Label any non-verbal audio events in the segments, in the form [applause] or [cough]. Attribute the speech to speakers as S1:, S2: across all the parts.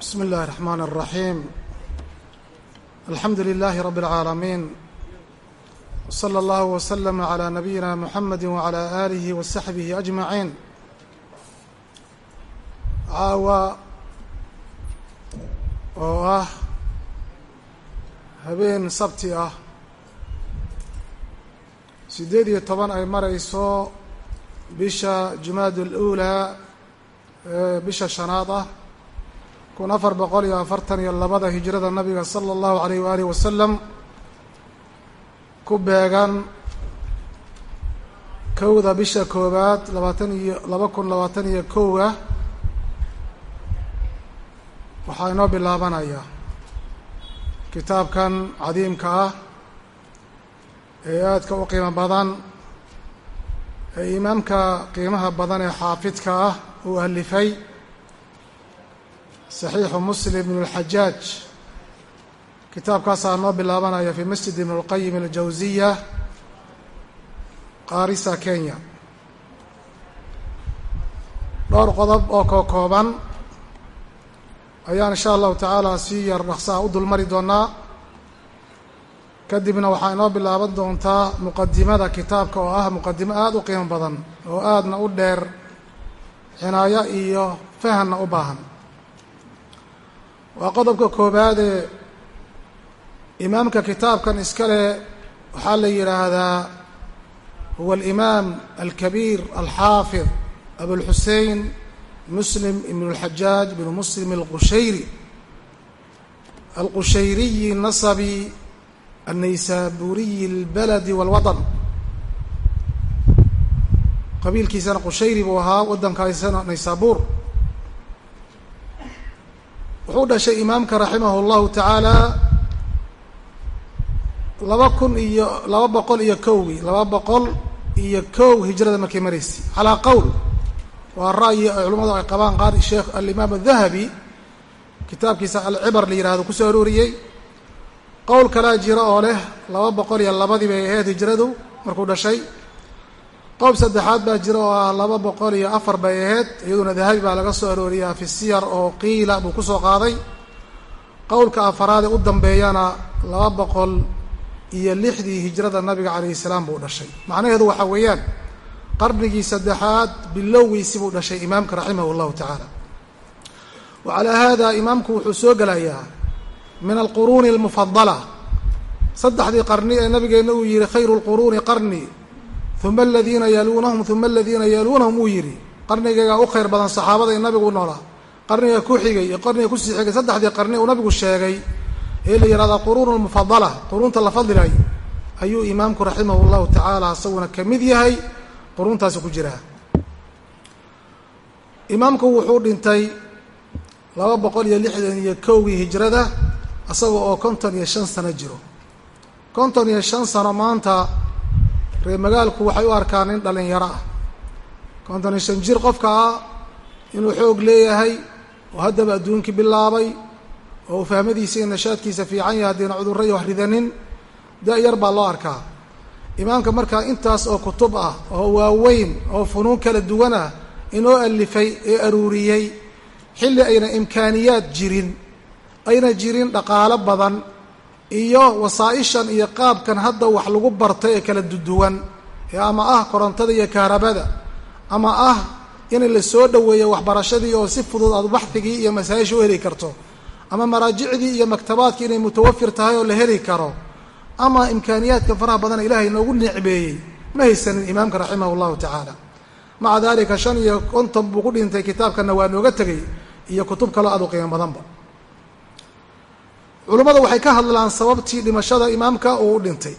S1: بسم الله الرحمن الرحيم الحمد لله رب العالمين وصلى الله وسلم على نبينا محمد وعلى آله وصحبه أجمعين caawa oo ah habeen sabti ah siddeed iyo toban ay marayso bisha jumaad اlأulaa ee bisha shanaad ah kun afar boqol iyo afartan iyo labada hijrada nabiga salى اllahu alayh waalihi wasalam ku beegan kowda bisha koowaad labaatan iyo laba kun labaatan iyo kowa waxaa inoo bilaabanaya kitaabkan cadiimka ah ee aadka u qiimo badan ee imaamka qiimaha badan ee xaafidka ah uu alifay saxiixu muslim ibn اlxajaaj kitaabkaasaa noo bilaabanaya fi masjid ibn اlqayim aljawsiya qaarisa kenya. Dhowr qodob oo koo kooban ayaan insha allahu tacaala si yar dhaqsaha u dulmari doonaa kadibna waxaa inoo bilaaban doontaa muqadimada kitaabka oo ah muqadimo aada u qiimo badan oo aadna u dheer cinaayo iyo fahanna u baahan waa qodobka koobaadee imaamka kitaabkan iskale waxaa la yidhaahdaa huwa alimaam alkabiir alxaafid abulxusein muslim ibn اlxajaaj bn muslim alqushayri alqushayriyi nasabi annaysaburiyi اlbaladi wاlwaطn qabiilkiisana qushayri buu ahaa waddankaisana naysaabuur wuxuu dhashay imaamka raximah اllahu tacaala laba kun iyo laba boqol iyo kowgii laba boqol iyo kow hijrada markay maraysay calaa qowl waa ra'yi ay culamadu ay qabaan qaar sheekh alimaam adahabi kitaabkiisa alcibar la yihahdo ku soo arooriyey. Qowl kalaa jira oo leh laba boqol iyo labadii bay ahayd hijradu markuu dhashay qowl saddexaad baa jira oo ah laba boqol iyo afar bay ahayd iyaduna dahabi baa laga soo arooriyaa fi siyar oo qiila buu ku soo qaaday. Qowlka afaraad ee u dambeeyana laba boqol iyo lixdii hijrada nabiga calayhi salaam buu dhashay. Macnaheedu waxaa weeyaan qarnigii saddexaad bilowgiisi buu dhashay imaamka raximah اllahu tacaala. Wa calaa hada imaamku wuxuu soo gelayaa min alquruuni almufadala saddexdii qarni ee nabigeenna uu yihi khayru lquruuni qarni uma aladiina yaluunahum uma aladiina yaluunahum uu yihi qarnigaygaa u khayr badan saxaabada nabigu noolaa. Qarniga ku xigay iyo qarniga ku sii xigay saddexdii qarni uu nabigu sheegay ee la yihahda quruun lmufadala quruunta la fadilay ayuu imaamku raximah llahu tacaala isaguna ka mid yahay quruntaasi ku jiraa imaamku wuxuu dhintay laba boqol iyo lixdan iyo kowgii hijrada isaga oo konton iyo shan sano jiro. Konton iyo shan sano maanta reer magaalku waxay u arkaan nin dhalinyaro ah. Konton iyo shan jir qofka ah inuu xoog leeyahay oo haddaba adduunkii bilaabay oo uu fahmadiisa iyo nashaadkiisa fiican yahay haddiina cudurro iyo ridanin da-yar baa loo arkaa. Imaamka markaa intaas oo kutub ah oo waaweyn oo funuun kala duwan ah inoo alifay ee aruuriyey xilli ayna imkaaniyaad jirin ayna jirin dhaqaalo badan iyo wasaa-ishan iyo qaabkan hadda wax lagu barta ee kala duduwan ee ama ah korontada iyo kahrabada ama ah in la soo dhoweeyo waxbarashadii oo si fudud aad baxdigii iyo masaa-isha u heli karto ama maraajicdii iyo maktabaadkii inay mutawafir tahay oo la heli karo ama imkaaniyaadka faraha badana ilaahay noogu necbeeyey ma haysanin imaamka raximah llahu tacaala. Maca dalika shan iyo konton buu ku dhintay kitaabkana waa nooga tegay iyo kutub kaloo aad u qiimo badanba culummada waxay ka hadlaan sababtii dhimashada imaamka uu u dhintay.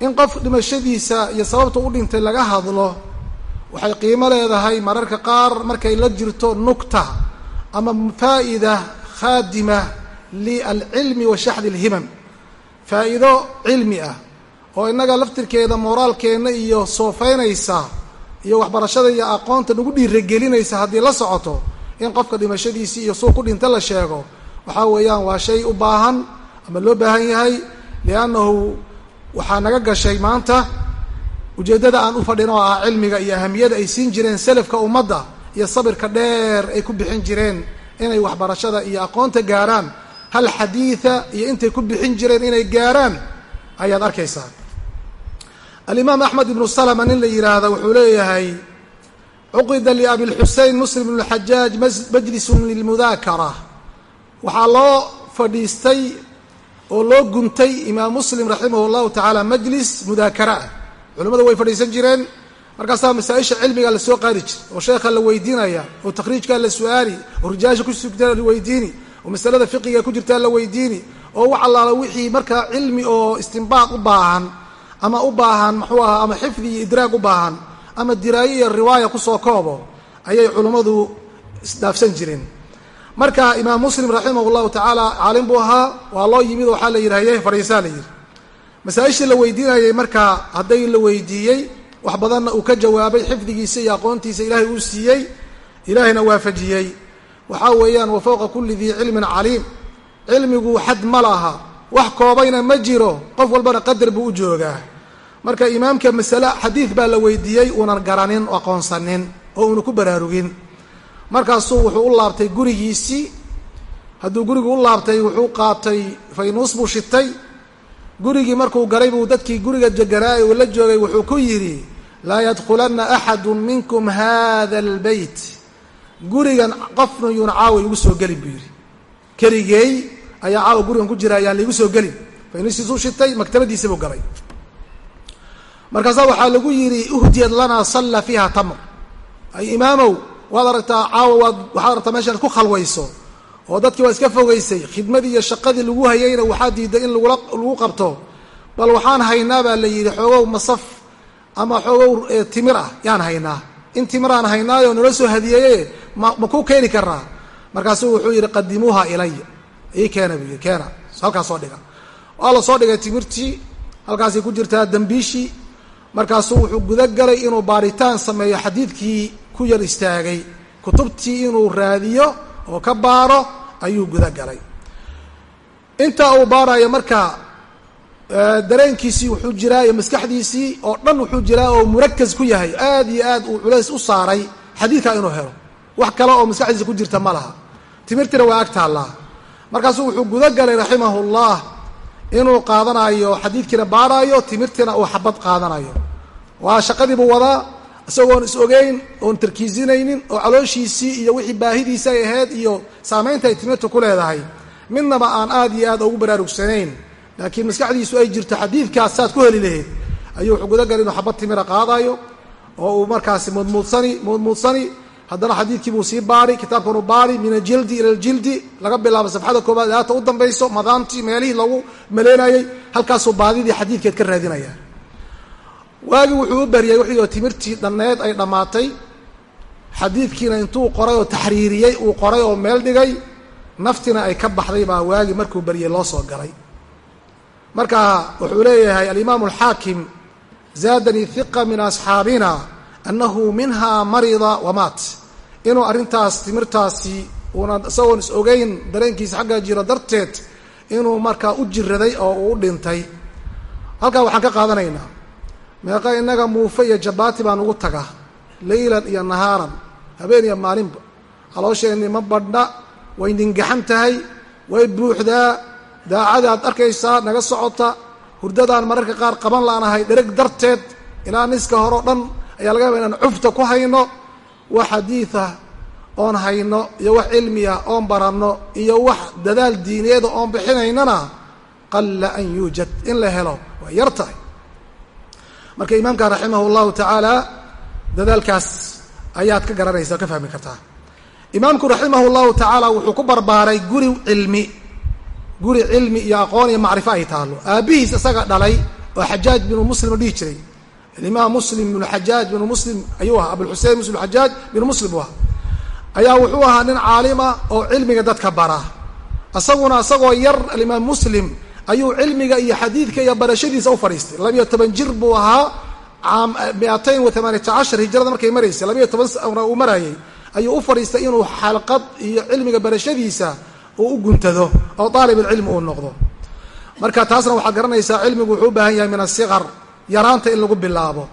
S1: In qof dhimashadiisa iyo sababta u dhintay laga hadlo waxay qiimo leedahay mararka qaar markay la jirto nukta ama faa'ida khaadima lialcilmi wa shaxdi alhimam. Faa'iido cilmi ah oo innaga laftirkeeda mooraalkeenna iyo soofaynaysa iyo waxbarashada iyo aqoonta nagu dhiiragelinaysa haddii la socoto in qofka dhimashadiisii iyo suu ku dhinta la sheego waxaa weeyaan waa shay u baahan ama loo baahan yahay liannahu waxaa naga gashay maanta ujeeddada aan u fadhin oo ah cilmiga iyo ahamiyada ay siin jireen selafka ummadda iyo sabirka dheer ay ku bixin jireen inay waxbarashada iyo aqoonta gaaraan. Hal xadiida iyo intay ku bixin jireen inay gaaraan ayaad arkaysaa. Alimaam axmed ibnu salama nin la yidhaahda wuxuu leeyahay cuqida liabilxusein muslim ibn xajaaj majlisun lilmudaakara waxaa loo fadhiistay oo loo guntay imaam muslim raximah llahu tacaala majlis mudaakara. Ah culimmadu way fadhiisan jireen. Markaasaa masaa-isha cilmiga la soo qaadi jir oo sheekha la weydiinaya oo takhriijkaa la su'aali oo rijaasha kusugtaa la weydiini oo masalada fiqiga ku jirtaa la weydiini oo wax allaala wixii markaa cilmi oo istinbaad u baahan ama u baahan muxuu ahaa ama xifdi iyo idraag u baahan ama diraayo iyo riwaaya ku soo koobo ayay culummadu isdhaafsan jireen marka imaam muslim raximah llahu tacaala caalim buu ahaa waa loo yimid waxaa la yidhi haye fadhiisaa la yidhi. Masaa-ishii la weydiinayay markaa hadday la weydiiyey wax badanna uu ka jawaabay xifdigiisa iyo aqoontiisa ilaahay uu siiyey ilaahayna waafajiyey waxaa weeyaan wa fowqa kulli dii cilmin caliim. Cilmigu xad ma laha. Wax koobayna ma jiro. Qof walbana qadar buu u joogaa. Marka imaamka masale xadiid baa la weydiiyey uunan garanin aqoonsanin oo uuna ku baraarugin markaasuu wuxuu u laabtay gurigiisii. Hadduu gurigu u laabtay wuxuu qaatay faynuus buu shitay. Gurigii markuu galay buu dadkii guriga jeganaay uu la joogay wuxuu ku yidhi laa yadkhulanna axadu minkum hada albeyt gurigan qofna yuuna caawa igu soo gelin buu yidhi. Keligeey ayaa caawa gurigan ku jira ayaan laigu soo gelin. Faynuustiisuu shitay maktabadiisa buu galay. Markaasaa waxaa lagu yidhi uhdiyad lanaa salla fiiha tamr. Ay imaamow waad aragtaa caawa waad waxaad aragtaa meeshaad ku khalwayso oo dadkii waa iska fogaysay khidmadii iyo shaqadii lagu hayayna waxaa diiday in lagula lagu qabto. Bal waxaan haynaa baa la yidhi xoogow masaf ama xoogow timir ah yaan haynaa. In timiraan haynaayoo nala soo hadiyeeye ma ma ku keeni karaa markaasuu wuxuu yidhi qadimuuha ilaya ii keena buu yidhi keena. Halkaas dhiga. Waa la soo dhigay timirtii halkaasay ku jirtaa dambiishii. Markaasuu wuxuu gudagalay inuu baaritaan sameeyo xadiidkii ku yar istaagay. Kutubtii inuu raadiyo oo ka baaro ayuu gudagalay intaa uu baarayo marka dareenkiisii wuxuu jiraa iyo maskaxdiisii oo dhan wuxuu jiraa oo murakas ku yahay. Aad iyo aad uu culays u saaray xadiidkaa inuu helo. Wax kale oo maskaxdiisa ku jirta ma laha. Timirtina waa ag taallaa markaasuu wuxuu gudagalay raximahullah inuu qaadanayo xadiidkiina baaraayo timirtiina uu xabad qaadanayo. Waa shaqadiibuu wadaa isagoon is ogeyn oon tarkiisinaynin oo calooshiisii iyo wixii baahidiisa ay ahayd iyo saamaynta ay timirta ku leedahay midnaba aan aad iyo aad ugu baraarugsanayn laakiin maskaxdiisu ay jirto xadiidkaas saad ku heli lahayd ayuu wuxuu gudagalay inuu xabad timira qaadayo oo uu markaasi mudmuudsani mudmuudsani haddana xadiidkii buu sii baari kitaabkanuu baari min aljildi ila aljildi laga bilaabo safxada koobaad ilaata u dambayso madaantii meelihii lagu maleynayey halkaasuu baadidii xadiidkeed ka raadinaya waagii wuxuu u bariyay wixii timirtii dhanneed ay dhammaatay. Xadiidkiina intuu qoray oo taxriiriyey uu qoray oo meel dhigay naftina ay ka baxday baa waagii markuu bariyey loo soo galay. Marka wuxuu leeyahay alimaamu alxaakim zaadanii hiqa min asxaabina annahu minha marida wamaat inuu arrintaas timirtaasi uuna isagoon is ogeyn dareenkiisa xagga jiro darteed inuu markaa u jiraday oo uu u dhintay. Halkaa waxaan ka qaadanaynaa meeqa innaga muufe iyo jabaati baan ugu tagaa leylan iyo nahaaran habeen iyo maalinba. Caloosheenni ma badhna way ningaxan tahay way buuxdaa daacadaad arkaysaa naga socota hurdadaan mararka qaar qaban laanahay dhereg darteed ilaa niska hore dhan ayaa laga yaba inaan cufta ku hayno wax xadiidah oon hayno iyo wax cilmiya oon baranno iyo wax dadaal diineeda oon bixinaynana qalla an yuujad. In la helo way yar tahay marka imaamka raximah llahu tacaala dadaalkaas ayaad ka garanaysa o ka fahmi kartaa. Imaamku raximah llahu tacaala wuxuu ku barbaaray guri cilmi guri cilmi iyo aqoon iyo macrifo ay taalo aabbihiis isaga dhalay oo xajaaj binu muslim oo dhihi jiray. Alimaam muslim binu xajaaj binu muslim ayuu ahaa abulxusein muslim xajaaj binu muslim u ahaa. Ayaa wuxuu ahaa nin caalima oo cilmiga dadka bara. Isaguna isagoo yar alimaam muslim ayuu cilmiga iyo xadiidka iyo barashadiisa u fadhiistay. Labiyo toban jir buu ahaa caam miatain wa tamaaniyata cashar hijrada markay maraysay labiyo toban sana uu marayay. Ayuu u fadhiistay inuu xalqad iyo cilmiga barashadiisa uu u guntado oo daalibulcilmi uu noqdo. Marka taasna waxaad garanaysaa cilmigu wuxuu u baahan yahay min asiqar yaraanta in lagu bilaabo.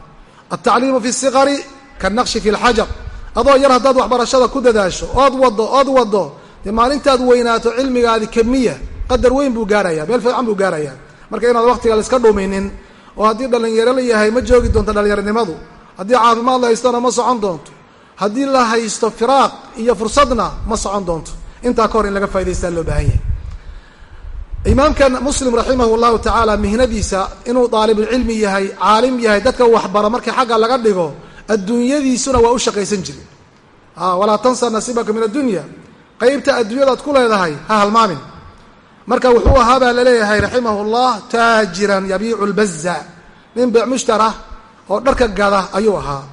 S1: Altacliimu fi siqari kanaqshi fi lxajar adoo yar haddaad waxbarashada ku dadaasho ood wado ood wado dee maalintaad weynaato cilmigaadi kamiya qadar weyn buu gaaraya meel fiican buu gaaraya. Marka inaad waktiga la iska dhuminin oo haddii dhalinyaro la yahay ma joogi doonto dhalinyaronimadu haddii caafimaad la haystona ma socon doonto. Haddii la haysto firaaq iyo fursadna ma socon doonto. Intaa ka hor in laga faa'idaystaa loo baahan yahay. Imaamkan muslim raximah llahu tacaala mihnadiisa inuu daalibulcilmi yahay caalim yahay dadka waxbaro markii xagga laga dhigo adduunyadiisuna waa u shaqaysan jire walaa tansa nasiibaka min addunya qeybta adduunyadaad ku leedahay ha halmaamin marka wuxuu ahaa baa la leeyahay raximah llah taajiran yabiicu lbaza nin beec mushtara oo dharka gada ayuu ahaa.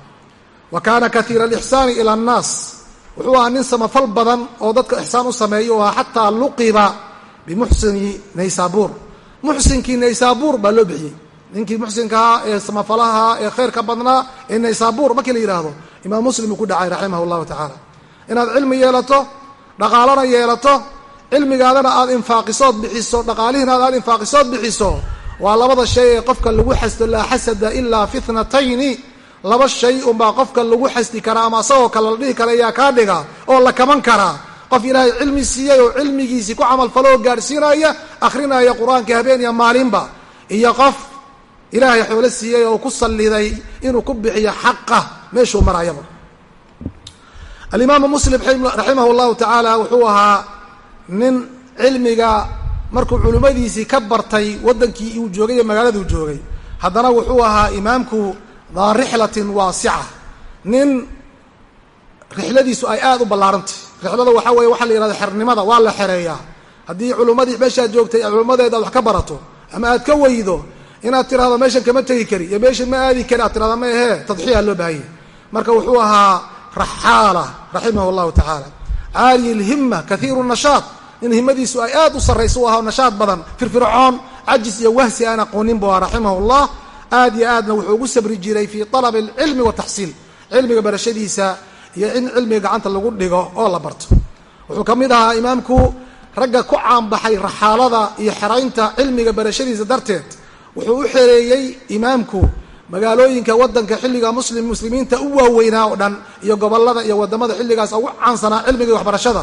S1: Wa kaana kaiira alixsaani ila annaas. Wuxuu ahaa nin samafal badan oo dadka ixsaan u sameeya u ahaa xataa luqiba bimuxsini naysaabuur muxsinkii naysaabuur baa loo bixiyey. Ninkii muxsinkahaa ee samafalaha ee khayrka badnaa ee naysaabuur markii la yidhaahdo imaam muslim uu ku dhacay raximah llahu tacaala inaad cilmi yeelato dhaqaalana yeelato cilmigaadana aad infaaqisood bixiso dhaqaalihiina aad infaaqisood bixiso waa labada shay ee qofka lagu xasdo laa xasada ilaa fitnatayni. Laba shay unbaa qofka lagu xasdi karaa ama asagoo kale la dhihi kara ayaa kaa dhiga oo la kaban karaa. Qof ilaahay cilmi siiyey oo cilmigiisii ku camalfalo oo gaadhsiinaya akhrinaya qur'aanka habeen iyo maalinba. Iyo qof ilaahay xoolo siiyey oo ku salliday inuu ku bixiyo xaqa meeshuu marayaba alimaamu muslim raximah llahu tacaala wuxuu ahaa nin cilmiga markuu culimmadiisii ka bartay waddankii uu joogay iyo magaaladuu joogay haddana wuxuu ahaa imaamku daa rixlatin waasica. Nin rixladiisu ay aada u ballaarantay. Rixlada waxaa weeye waxaa la yihahda xernimada waa la xereeyaa. Haddii culummadii meeshaad joogtay culummadeeda wax ka barato ama aad ka weydo inaad tirahdo meeshan kama tegi kari iyo meeshan ma aadi kari aad tirahdo ma ahee tadxiya loo baahanya marka wuxuu ahaa raxaala raximah llahu tacaala. Caaliyi lhima kaiiru nashaad nin himadiisu ay aad u sarraysa u ahaa nashaad badan. Firfircoon cajis iyo wahsi aan aqoonin bu raximah llah aad iyo aadna wuxuu ugu sabri jiray fii talabi alcilmi wataxsiil cilmiga barashadiisa iyo in cilmiga gacanta lagu dhigo oo la barto. Wuxuu ka mid ahaa imaamku ragga ku caanbaxay raxaalada iyo xeraynta cilmiga barashadiisa darteed. Wuxuu u xereeyey imaamku magaalooyinka waddanka xilliga muslim muslimiinta u waaweynaa oo dhan iyo gobollada iyo waddamada xilligaas ugu caansanaa cilmiga waxbarashada.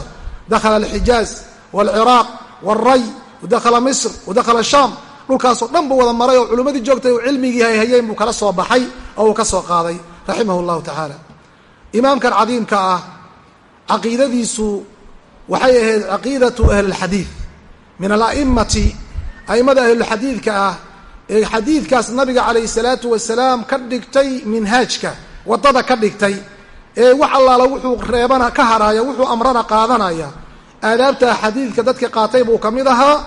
S1: Dakhala alxijaaz waalciraaq waalray wadakhala misr wadakhala shaam dhulkaasoo dhan buu wada maray oo culimmadii joogtay uu cilmigii hay hayeen buu kala soo baxay oo uu ka soo qaaday raximah llahu tacaala imaamkan cadiimka ah caqiidadiisu waxay ahayd caqiidatu ahlilxadiid min ala'immati a'immada ahlulxadiidka ah ee xadiidkaas nabiga calayhi salaatu wasalaam ka dhigtay minhaajka waddada ka dhigtay ee wax allaala wuxuu reebana ka haraya wuxuu amrana qaadanaya aadaabta xadiidka dadka qaatay buu ka mid ahaa.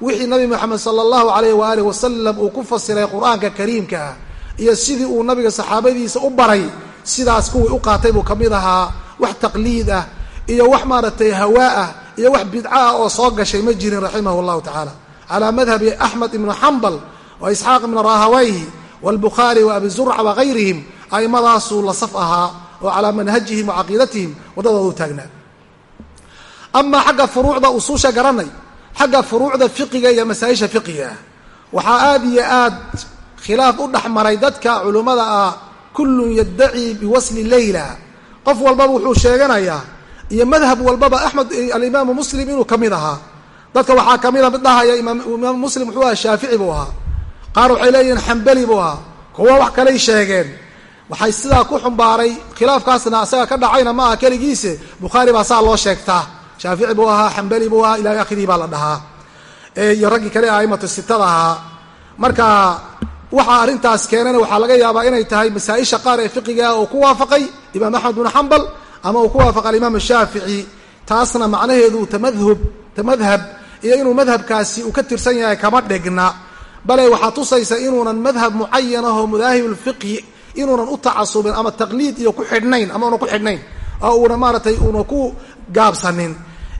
S1: Wixii nabi moxamed sala allahu calayh waaalih wasalam uu ku fasiray qur'aanka kariimka ah iyo sidii uu nabiga saxaabadiisa u baray sidaas kuwii u qaatay buu ka mid ahaa. Wax taqliid ah iyo wax maaragtay hawaa ah iyo wax bidca ah oo soo gashay ma jirin raximah llahu tacaala calaa madhabi axmed ibnu xambal wa isxaaq ibnu rahawayhi waalbukhaari wa abi zurca wagayrihim a'immadaasuu la saf ahaa oo calaa manhajihim wa caqiidatihim waddadoodu taagnaa amaa xagga furuucda usuusha garanay xagga furuucda fiqiga iyo masaa-isha fiqiga. Ah waxaa aada iyo aad khilaaf u dhex maray dadka culummada ah kullun yaddaci biwasli leyla qof walbaba wuxuu sheeganayaa iyo madhab walbaba axmed alimaamu muslim inuu ka mid ahaa. Dadka waxaa ka mida mid dhahaya imaamu muslim wuxuu aha shaafici buu ahaa. Qaar waxay leeyihiin xambali buu ahaa. Kuwa wax kalay sheegeen. Waxay sidaa ku xumbaaray khilaafkaasna asaga ka dhacayna ma aha keligiise. Bukhaari baa saa loo sheegtaa shaafici buu ahaa xambali buu ahaa ilaa akhirihi baa la dhahaa. Iyo raggii kale aimatu sitada ahaa. Marka waxaa arrintaas keenana waxaa laga yaabaa inay tahay masaa-isha qaar ee fiqiga oo ku waafaqay imaam axmed bnu xambal ama uu ku waafaqa alimaam shaafici. Taasna macnaheedu tamadhub tamadhab iyo inuu madhabkaasi uu ka tirsan yahay kama dhigna bale waxaa tusaysa inuunan madhab mucayan ahoo madaahib lfiqhi inuunan u tacasubin ama taqliid iyo ku xidhnayn ama una ku xidhnayn oo uuna maaratay uuna ku gaabsanin.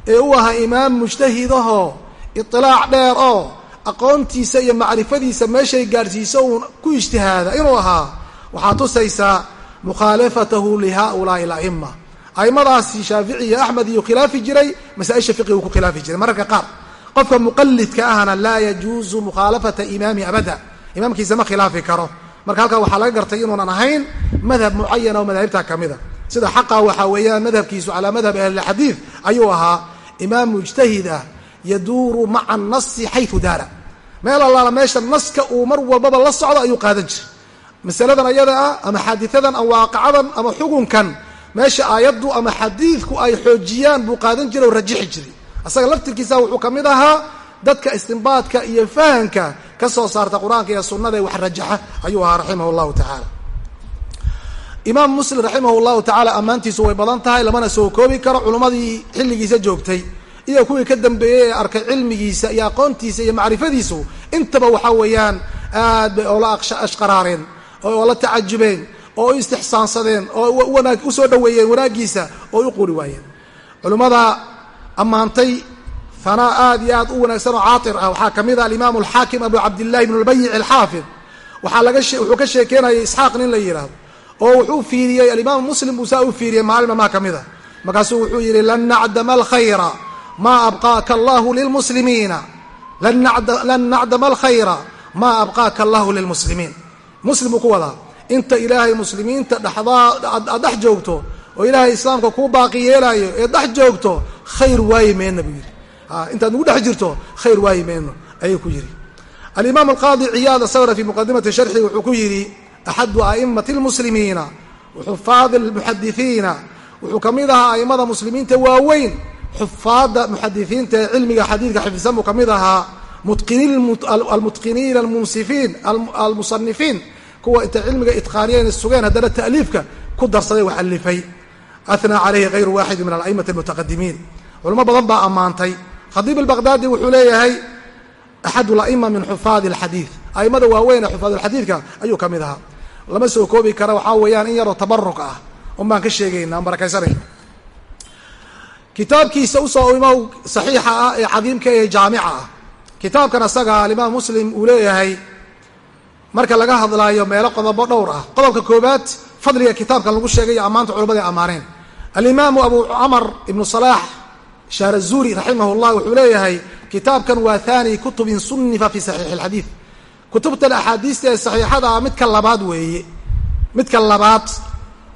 S1: Ee u ahaa imaam mujtahidahoo itilaac dheer oo aqoontiisa iyo macrifadiisa meeshay gaadhsiiso uun ku ijtihaada inuu ahaa waxaa tusaysaa mukhaalafatahu lihaulaai ala'ima aimadaasi shaafici iyo axmed iyo khilaafi jiray masaa-isha fiqigu ku khilaafi jiray. Mararka qaar qofka muqalidka ahna laa yajuuzu mukhaalafata imaami abada. Imaamkiisa ma khilaafi karo. Marka halkaa waxaa laga gartay inuunan ahayn madhab mucayana oo madaahibta ka mida sida xaqa waxaa weeyaan madhabkiisu calaa madhab ahlilxadiid ayuu ahaa imaam mujtahid ah yaduuru maca annasi xayu daara. Meel allaala meesha naska uu mar walbaba la socdo ayuu qaadan jiray. Masaladan ayada ah ama xaadiadan ama waaqacadan ama xukunkan meesha aayaddu ama xadiidku ay xoojiyaan buu qaadan jiray oo rajixi jiray. Asaga laftirkiisa wuxuu ka mid ahaa dadka istinbaadka iyo fahanka ka soo saarta qur'aanka iyo sunnada wax rajaxa ayuu ahaa raximah llahu tacaala imaam muslim raximah llahu tacaala ammaantiisu way badan tahay lamana soo koobi karo culummadii xilligiisa joogtay. Iyo kuwii ka dambeeyey ee arkay cilmigiisa iyo aqoontiisa iyo macrifadiisu intaba waxaa weeyaan aad bay oola ashqaraareen oo oola tacajubeen oo u istixsaansadeen oo u soo dhoweeyeen wanaaggiisa oo u quri waayeen. Culimmada ammaantay hanaa aad iyo aad u wanaagsan oo caatir ah. Waxaa ka mid ah alimaam alxaakim abu cabdillahi bn lbayic alxaafid. Waxaa laga wuxuu ka sheekeynayay isxaaq nin la yidhaahdo oo wuxuu fiiriyey alimaam muslim buu saa u fiiriyey maalin mamaa ka mid a markaasuu wuxuu yidhi lan nacdama alkhayra maa abqaaka allahu lilmuslimiina. Lan nacdama alkhayra maa abqaaka allahu lilmuslimiin. Muslim buu ku wadaa inta ilaahay muslimiinta dhexdaa dhex joogto oo ilaahay islaamka kuu baaqi yeelaayo ee dhex joogto khayr waayi meenna buu yidhi. Intaad nugu dhex jirto khayr waayi meenno ayuu ku yidhi. Alimaam alqaadi ciyaad asawra fii muqadimati sharxi wuxuu ku yidhi axadu a'imati lmuslimiina xufaadi lmuxadisiina wuxuu ka mid ahaa a'immada muslimiinta waaweyn xufaadda muxadisiinta ee cilmiga xadiidka xifdisan buu ka mid ahaa almutqiniina almunsifiin almusanifiin kuwa intay cilmiga itqaaniyeen sugeen haddana ta'liifka ku darsaday wax alifay ahnaa calayhi hayru waaxidi min ala'imati almutaqadimiin culamo badan baa ammaantay khadiib albaqdaadi wuxuu leeyahay axad la'ima min xufaadi alxadiid a'immada waaweyn ee xufaad alxadiidka ayuu ka mid ahaa lama soo koobi kara waxaa weeyaan in yaroo tabaruk ah. Un baan ka sheegayna aan barakaysanayna kitaabkiisa u soo imow saxiixa ah ee cadiimka ee jaamica ah. Kitaabkan asaga alimaam muslim uu leeyahay marka laga hadlaayo meelo qodobo dhowr ah. Qodobka koobaad fadliga kitaabkan lagu sheegay ammaanta culamada ammaaneen. Alimaamu abu camar ibnu salaax shaarazuri raximah llah wuxuu leeyahay kitaabkan waa thani kutubin sunifa fi saxiixi alxadiid kutubtan axaadiista ee saxiixada ah midka labaad weeye. Midka labaad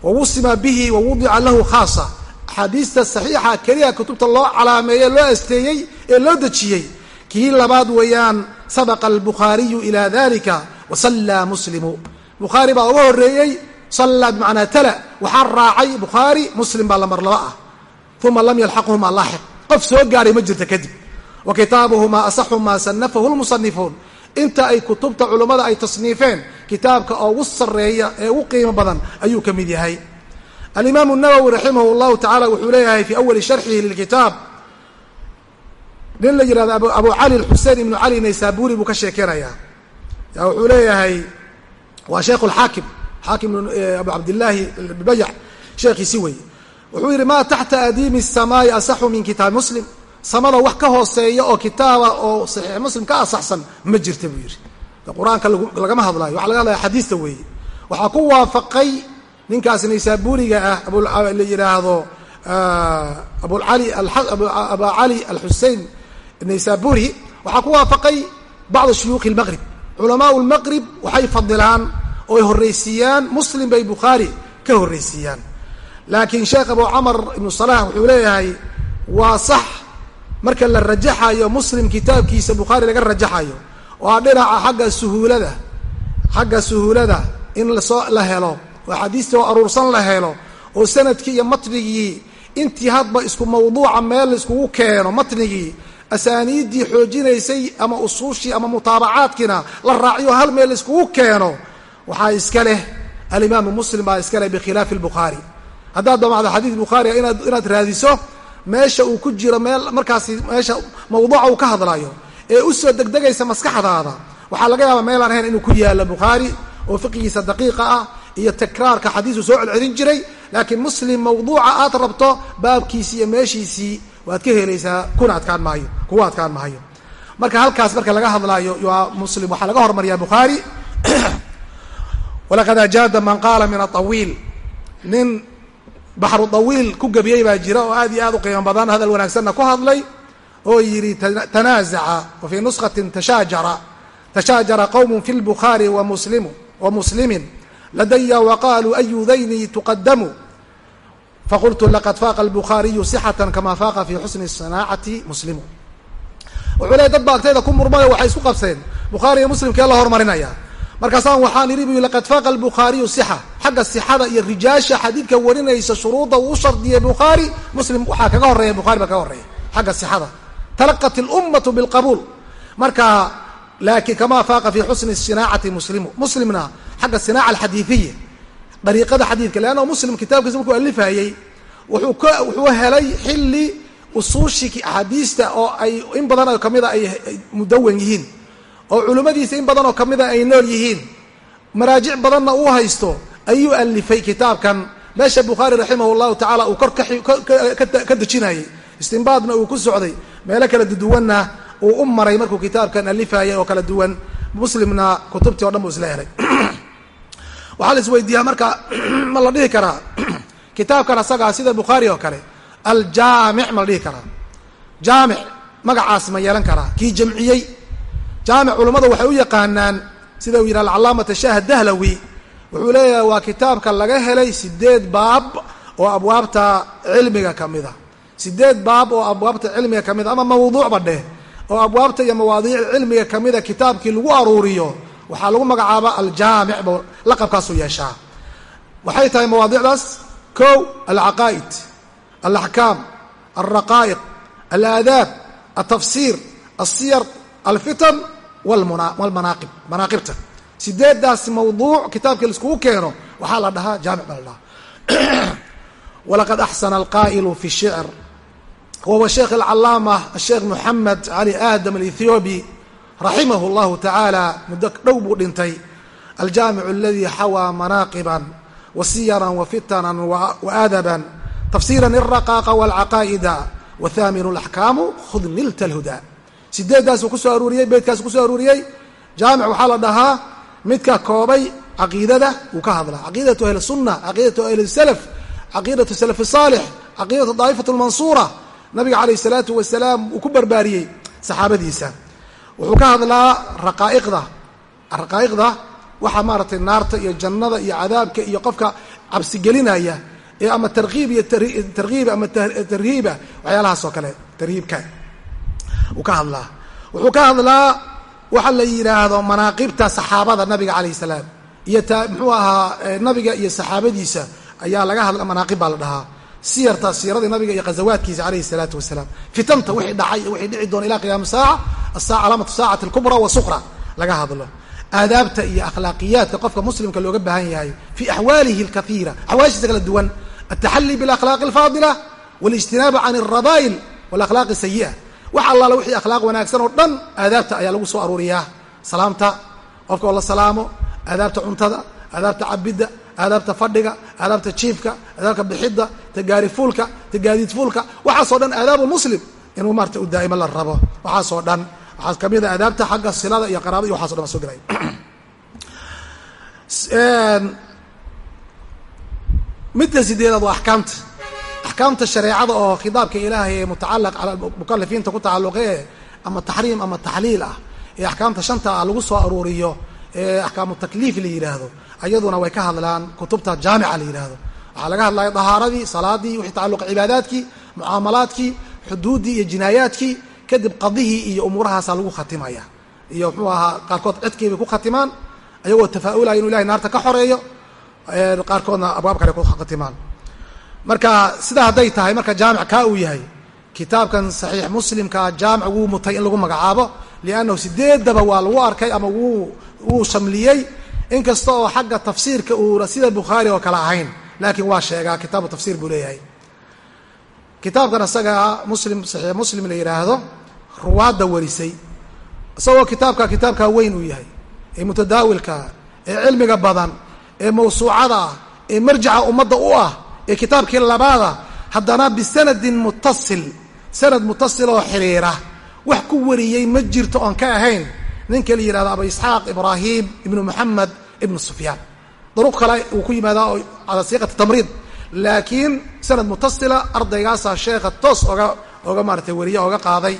S1: wa wusima bihi wa wudica lahu khaasa. Axaadiista saxiixa keliya kutubta loo calaameeye loo asteeyey ee loo dejiyey kii labaad weeyaan sabaqa albukhaariyu ila dalika wa sallaa muslimu. Bukhaari baa uga horreeyey sallaa bimacnaa tala waxaa raacay bukhaari muslim baa lamar ah. Uma lam yalxaqhuma laaxiq qof soo gaaray ma jirta kadib. Wa kitaabuhumaa asaxu maa sanafahu lmusanifuun inta ay kutubta culummada ay tasniifeen kitaabka ugu sarreeya ee ugu qiimo badan ayuu ka mid yahay. Alimaamu nawowi raximah llahu tacala wuxuu leeyahay fii awali sharxihi lilkitaab nin la yihahdo abu cali xusein ibnu cali naysaburi buu ka sheekeynayaa ya wuxuu leeyahay waa sheikh lxaakim xaakim abu cabdillaahi bayax sheekhiisi wey wuxuu yidhi maa taxta adiimi الsamaa'i asaxu min kitaabi muslim samada wax ka hooseeya oo kitaaba oo saxiix muslim ka asaxsan ma jirta buu yidhi. Qur'aanka lagama hadlaayo. Waxa laga hadlaya xadiista weeye. Waxaa ku waafaqay ninkaas naysaburiga ah la yidhaahdo abulali aba cali alxusein naysaburi waxaa ku waafaqay bacdu shuyuukhi اlmaqrib culamaau lmaqrib waxay fadilaan oo ay horreysiiyaan muslim bay bukhaari ka horreysiiyaan laakiin sheekh abu camar ibnu salax wuxuu leeyahay waa sax marka la rajaxayo muslim kitaabkiisa bukhaari laga rajaxayo waa dhinaca xagga suhuulada xagga suhuulada in la soo la helo oo axaadiista oo aruursan la helo oo sannadkii iyo matnigii intii hadba isku mawduuca meel laiskugu keeno matnigii asaaniiddii xoojinaysay ama usuushii ama mutaabacaadkiina la raaciyo hal meel laiskugu keeno waxaa iska leh alimaamu muslim baa iska leh bikhilaafi albukhaari haddaad damacdo xadiid bukhaariga inaad inaad raadiso meesha uu ku jiro meel markaasi meesha mawduuca uu ka hadlayo ee u soo degdegaysa maskaxdaada waxaa laga yaabaa meelaan ahayn inuu ku yaalo bukhaari oo fiqigiisa daqiiqa ah iyo takraarka xadiisu soo celcelin jiray laakiin muslim mawduuca aad rabto baabkiisii iyo meeshiisii waad ka helaysaa kuna adkaan maayo kuwa adkaan maayo. Marka halkaas marka laga hadlaayo waa muslim waxaa laga hormariyaa bukhaari. [clears throat] Walaqad ajaada man qaala min aawiil nin baxru tawiil ku gebiyey baa jira oo aad iyo aad u qiimo badan. Hadal wanaagsanna ku hadlay oo yidhi tanaazaca wa fii nuskatin tashaajara. Tashaajara qowm fi lbukhaari wamuslimu wa muslimin. Ladaya waqaaluu ayu dayni tuqadamu faqultu laqad faaqa albukhaariyu sixatan kama faaqa fi xusni sanaacati muslimu. Wuxuu leey dad ba agtayda ku murmayo waxay isku qabseen bukhaari iyo muslimkee la hormarinaya markaasaan waxaan idhi bu laqad faaqa albukhaariyu sixa. Xagga sixada iyo rijaasha xadiidka warinaysa shuruudda uu shardiyay bukhaari muslim waxaa kaga horreeya bukhari baa kaga horreeya xagga sixada. Talaqat اlummatu bilqabuul marka laakiin kamaa faaqa fi xusni sinaacati muslimu. Muslimna xagga sinaaca alxadiidiya dariiqada xadiidka leanna muslim kitaabkiisa markuu alifayey wuxuu k wuxuu helay xilli usuushii axaadiista oo ay in badan oo kamida ay mudawan yihiin oo culimmadiisa in badan oo kamida ay nool yihiin. Maraajic badanna uu haysto ayuu alifay kitaabkan. Meesha bukhaari raximah llahu tacaala uu kor ka dejinayay. Istinbaadna uu ku socday. Meelo kala duduwanna uu u maray markuu kitaabkan alifayay oo kala duwan. Muslimna kutubtii o dhan buu isla helay. [clears throat] Waxaa la isweydiiyaa marka [clears throat] ma la dhihi karaa [clears throat] kitaabkan asagaa sida bukhaari oo kale. Aljaamic ma la dhihi karaa. Jaamic magacaas ma yeelan karaa. Kii jamciyey jaamic culummada waxay u yaqaanaan sida uu yidhaha alcalaamata shaah dahlawi wuxuu leeyahay waa kitaabka laga helay sideed baab oo abwaabta cilmiga ka mid a sideed baab oo abwaabta cilmiga ka mid a ama mawduucba dheh oo abwaabta iyo mawaadiic cilmiga kamida kitaabkii lagu aruuriyo waxaa lagu magacaaba aljaamic ba laqabkaasuu yeeshaa. Waxay tahay mawaadicdaas ko alcaqaa'id alaxkaam alraqaa'iq alaadaab altafsiir alsiyar alfitan walmanaaqib manaaqibta. Sideedaas mawduuc kitaabkii laiskugu keeno waxaa la dhahaa jaamic baa la dhahaa. [clears throat] Walaqad axsana alqaa'ilu fi shicr wahuwa sheekh alcalaama asheekh moxamed cali aadam alethiobi raximah اllahu tacaala muddo dhow buu dhintay. Aljaamicu aladi xawaa manaaqiban wa siyaran wa fitanan iraqaaqa walcaqaa'ida. Wathaminu laxkaamu khud nilta alhudaa sideeddaasuu ku soo aruuriyey beytkaasuu ku soo aruuriyey. Jaamic waxaa la dhahaa midka koobay caqiidada wuu ka hadlaa. Caqiidatu ahli sunna caqiidatu ahli salaf caqiidatu salaf saalix caqiidatu daa'ifat lmansuura nabiga calayh salaatu wasalaam uu ku barbaariyey saxaabadiisa. Wuxuu ka hadlaa raqaa'iqda. Raqaa'iqda waxaa maaragtay naarta iyo jannada iyo cadaabka iyo qofka cabsigelinaya ee ama tarkiib iyo tarkiib ama tarhiiba waxyaalahaas oo kale tarhiibka wuu ka hadlaa. Wuxuu ka hadlaa waxa la yidhaahdo manaaqibta saxaabada nabiga calayh salaam. Iyo ta muxuu ahaa nabiga iyo saxaabadiisa ayaa laga hadla manaaqib baa la dhahaa. Siyarta siiradii nabiga iyo ghazawaadkiisa calayhi salaatu wasalaam. Fitanta wixii dhacay wixii dhici doona ila qiyaama saaca calaamatu saacati alkubra wasuqra laga hadlo. Aadaabta iyo akhlaaqiyaadka qofka muslimka looga baahan yahay fii axwaalihi alkaiira axwaashiisa kala duwan. Altaxali bialakhlaaqi alfaadila walijtinaabu can alradaa'il walakhlaaqi sayi'a wax allaala wixii akhlaaq wanaagsan oo dhan aadaabta ayaa lagu soo aruuriyaa. Salaamta qofka oo la salaamo aadaabta cuntada aadaabta cabidda aadaabta fadhiga aadaabta jiifka aadaabka bixidda tagaari fuulka tagaadiid fuulka. Waxaasoo dhan aadaabu muslim inuu maarata u daa'imo la rabo. Waxaasoo dhan waxaa ka mid a aadaabta xagga silada iyo qaraabada iyo waxaso dhan soo gelay midda sideedaad waa axkaamta axkaamta shareecada oo khidaabka ilaahay ee mutacalaq cala mukalafiinta ku tacalluqee ama taxriim ama taxliil ah ee axkaamta shanta ah lagu soo aruuriyo ee axkaamu takliif la yidhaahdo ayaduna way ka hadlaan kutubta jaamica la yidhaahdo waxaa laga hadlaya dahaaradii salaadii wixii tacalluqa cibaadaadkii mucaamalaadkii xuduuddii iyo jinaayaadkii kadib qadihii iyo umuurahaasaa lagu khatimaya. Iyo muxuu ahaa qaarkood cidkii bay ku khatimaan ayagoo tafaa'ulaya inu ilahay naarta ka xoreeyo qaarkoodna abwaab kale ku khatimaan marka sidaa hadday tahay marka jaamic kaa uu yahay kitaabkan saxiix muslimkaa jaamic wuu mutay in lagu magacaabo liannahu sideedaba waa lagu arkay ama wuu wuu shamliyey inkasta oo xagga tafsiirka uuna sida bukhaari oo kale ahayn laakiin waa sheegaa kitaabu tafsiir buu leeyahay. Kitaabkan isagaa muslim saxiix muslim la yidhaahdo ruwaadda warisay. Isagoo kitaabka kitaabkaa weyn uu yahay ee mutadaawilkaa ee cilmiga badan ee mawsuucada ah ee marjaca ummadda u ah ee kitaabkii labaada haddana bisanadin mutasil sanad mutasil oo xiriira. Wax ku wariyey ma jirto oon ka ahayn. Ninka la yidhahdo abu isxaaq ibraahim ibnu moxamed ibnu sufyaan. Duruq kale uu ku yimaadaa oo calaa siiqati tamriid. Laakiin sanad mutasila ardaygaasaa sheekha toos oga oga maaratay wariye oga qaaday.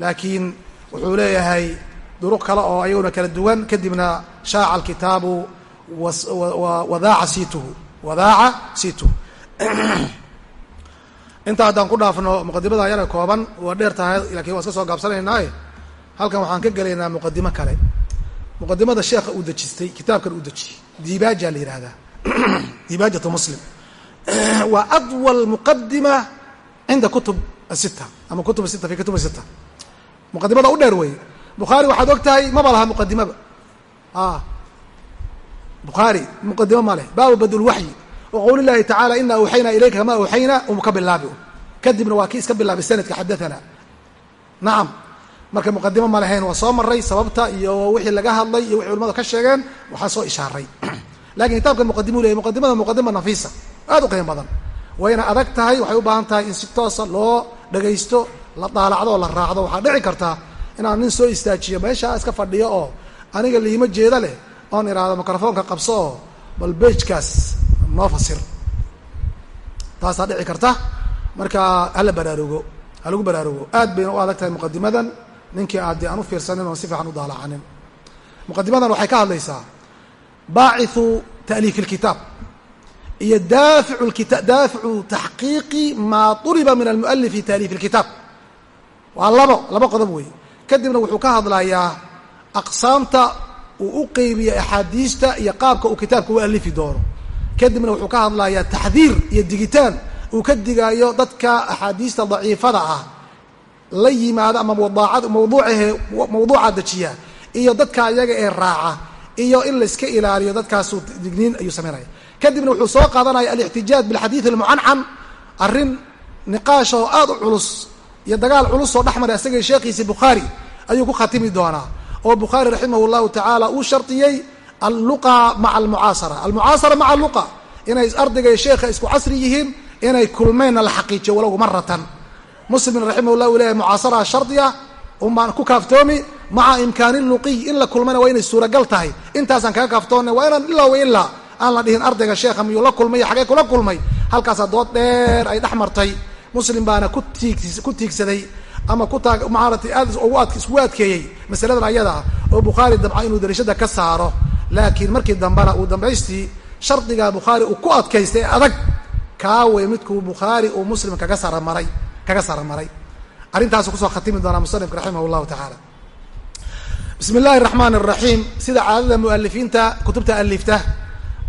S1: Laakiin wuxuu leeyahay duruq kale oo ayaguna kala duwan kadibna shaaca alkitaabu wadaaca situhu wadaaca situhu [coughs] intaa haddaan ku dhaafno muqadimada yara kooban waa dheer tahay lakiin waa iska soo gaabsanaynaaye. Halkan waxaan ka gelaynaa muqadimo kale. Muqadimada sheekha uu dejistay kitaabkan uu dejiyey diibaaja la yihahdaa [coughs] diibaajatu muslim. [coughs] Waa adwal muqadima cinda kutub asita ama kutub sita fi kutub sita muqadimada u dheer weeye. Bukhaari waxaad og tahay maba laha muqadimaba bukhaari muqadimo ma leh. Baabu badulwaxyi wa qowli llahi tacala ina awxaynaa ilayka kama awxayna um ka bilaabi kadibna waa kii iska bilaabay sanadka xadathana nacam marka muqadimo ma lahayn waa soo maray sababta iyo wixii laga hadlay iyo wixii culamada ka sheegeen waxaa soo ishaaray laakiin kitaabkan muqadimu leyahy muqadimada muqadima nafiisa aad u qiimo badan wayna adag tahay waxay u baahan tahay in si toosa loo dhagaysto la daalacdo oo la raacdo waxaa dhici karta inaan nin soo istaajiyo meeshaa iska fadhiyo oo aniga liima jeeda leh oon iraahdo microfoonka qabso oo bal beejkaas noo fasir. Taasaa dhici karta. Marka hala baraarugo. Ha lagu baraarugo. Aad bayna u adag tahay muqadimadan ninkii aadee aan u fiirsanin oon si fiican u daalacanin. Muqadimadan waxay ka hadlaysaa baaciu taaliif اlkitaab iyo daafiu daaficu taxqiiqi maa uliba min almualif fi taaliif waa labo laba qodob weeye. Kadibna wuxuu ka hadlayaa aqsaamta uu u qeybiyo axaadiista iyo qaabka uu kitaabka u alifi doono kadibna wuxuu ka hadlayaa taxdiir iyo digitaan uu ka digaayo dadka axaadiista daciifada ah la yimaado ama mawduucahe mawduuca dejiya iyo dadka iyaga ee raaca iyo in layska ilaaliyo dadkaasu digniin ayuu samaynaya kadibna wuxuu soo qaadanaya alixtijaaj bilxadiid almucancan arrin niqaash oo aad u culus iyo dagaal culus oo dhex maray isagii sheekhiisi bukhaari ayuu ku khatimi doonaa oo bukhaari raximah llahu tacaala uu shardiyey alluqa maca almucaasara almucaasara maca alluqa inay ardayga iyo sheekha isku casri yihiin inay kulmeenna la xaqiijiyo walow maratan muslimin raximah llah u leeyahay mucaasaraha shardiya umaan ku kaaftoomi maca imkaani luqiy in la kulmayna waa inay suuragal tahay intaasaan kaga kaaftoonna waa inaan ilaa wa ilaa aan la dhihin ardayga sheekha miyuu la kulmay iyo xagee kula kulmay halkaasaa dood dheer ay dhex martay muslim baana ku tiig ku tiigsaday ama ku taag maaragtay aad ugu adkeeyey masaladan ayada oo bukhaari dabca inuu darishada ka saaro laakiin markii dambena uu dambaystii shardigaa bukhaari uu ku adkaystay ee adag kaawey midkuu bukhaari uu muslim kaga saramaray kaga saramaray arrintaasuu ku soo khatimi doonaa musanifka raximah llahu tacaala. Bismi illahi raxmaan raxiim sida caadada mualifiinta kutubta alifta.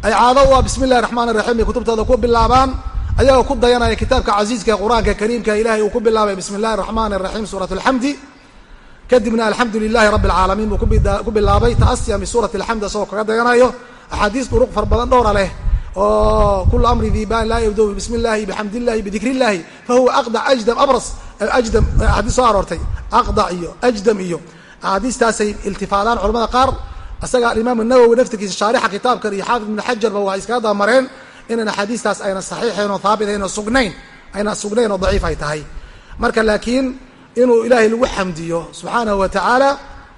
S1: Ay caado u ah bismi illahi raxmaan raxiim ay kutubtooda ku bilaabaan ayagoo ku dayanaya kitaabka casiiska qur'aanka kariimka ilahay uu ku bilaabay bismi illahi raxmaan raxiim suurat alxamdi kadibna alxamdu lilahi rabbi alcaalamiin buu ku bilaabay ta'asiyan bisuurati alxamdi asagoo kaga dayanayo axaadiis duruq far badan dhowra leh oo kulu amri diban laa yabdo bismi illahi bixamd illahi bidikr illahi fahuwa aqdac ajdam abras ajdam axaadiis soo aroortay. Aqdac iyo ajdam iyo. Axaadiistaasay iltifaadaan culamada qaar. Isaga alimaam nawowi naftirkiisa shaarixa kitaabkan iyo xaafid ibn xajarba waxay iskaga damareen inan axaadiistaas ayna saxiixayn oo haabitayn oo sugnayn ayna sugnayn oo daciif ay tahay. Marka laakiin inuu ilaahay lagu xamdiyo subxaanahu wa tacaala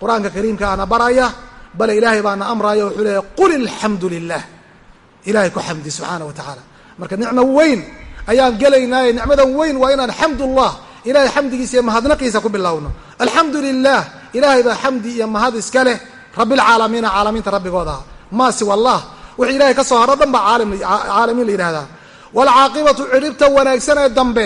S1: qur'aanka kariimka ana baraya bale ilaahay baana amraya wuxuu leeyahy qul ilxamdu lilah ilahay ku xamdi subxaana wa tacaala marka nicmo weyn ayaan gelaynaaye nicmadan weyn waa inaan xamdullah ilahay xamdigiisa iyo mahadnaqiisa ku bilowno. Alxamdu lilah ilahay baa xamdi iyo mahad iska leh rabbilcaalamiina caalamiinta rabbigooda. Maa siwa allah wixii ilahay ka soo haro dhan baa caalamiin la yidhahdaa waalcaaqibatu ciribta wanaagsan ee dambe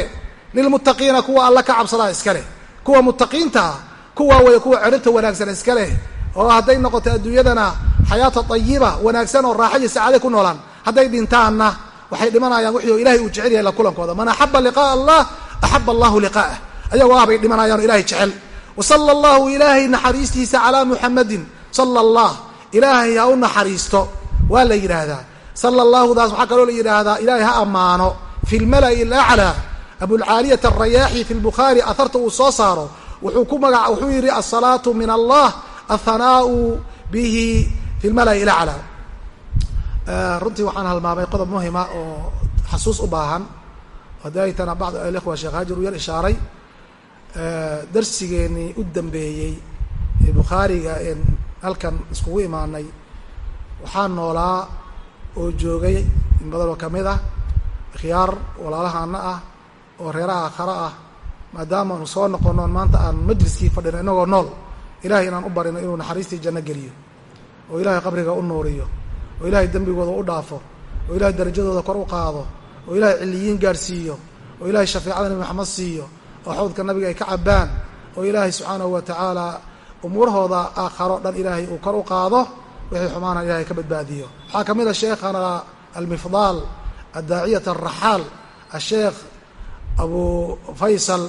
S1: lilmuttaqiina kuwa alla ka cabsadaa iska leh kuwa muttaqiintaa kuwa wey kuwa ciribta wanaagsan iska leh oo hadday noqoto adduunyadana xayaata tayiba wanaagsan oo raaxa iyo sacaade ku noolaan hadday dhintaanna waxay dhimanayaan wixii oo ilahay uu jecel yahay la kulankooda. Man axaba liqa'a allah axaba allahu liqaa'ah ayagoo ah bay dhimanayaan oo ilahay jecel. Wa sala allahu ilaahay naxariistiisa calaa muxamadin sala allah ilaahay ha u naxariisto waa la yidhaahdaa. Sala allahudaas waxaa kaloo la yidhaahdaa ilaahay ha ammaano. Fi lmala'i alaclaa abulcaaliyat alrayaaxi fi lbukhaari aharta uu soo saaro wuxuu ku maga wuxuu yidhi alsalaatu min allah athanaau bihi fi lmala'i alaclaa runtii waxaan halmaamay qodob muhima oo xasuus u baahan. Hadaytana bacd alikhwa sheekh haajir uu yar ishaaray. Darsigeenii u dambeeyey ee bukhaariga een halkan iskugu imaanay. Waxaa noolaa oo joogay in badan oo ka mid ah khiyaar walaalahana ah oo reeraha akhara ah maadaama aanu soo noqono maanta aan majliskii fadhino inagoo nool ilahay inaan u barino inuu naxariistii janno geliyo oo ilahay qabriga u nuuriyo oo ilahay dembigooda u dhaafo oo ilahay darajadooda kor u qaado oo ilahay ciliyiin gaadhsiiyo oo ilaahay shafeecada nabi maxamed siiyo oo xawdka nabiga ay ka cabaan oo ilaahay subxaanahu wa tacaala umuurahooda aakharo dhan ilaahay uu kor u qaado wixii xumaana ilahay ka badbaadiyo. Waxaa ka mid a sheekhana almifdaal addaaciyat alraxaal asheekh abu faysal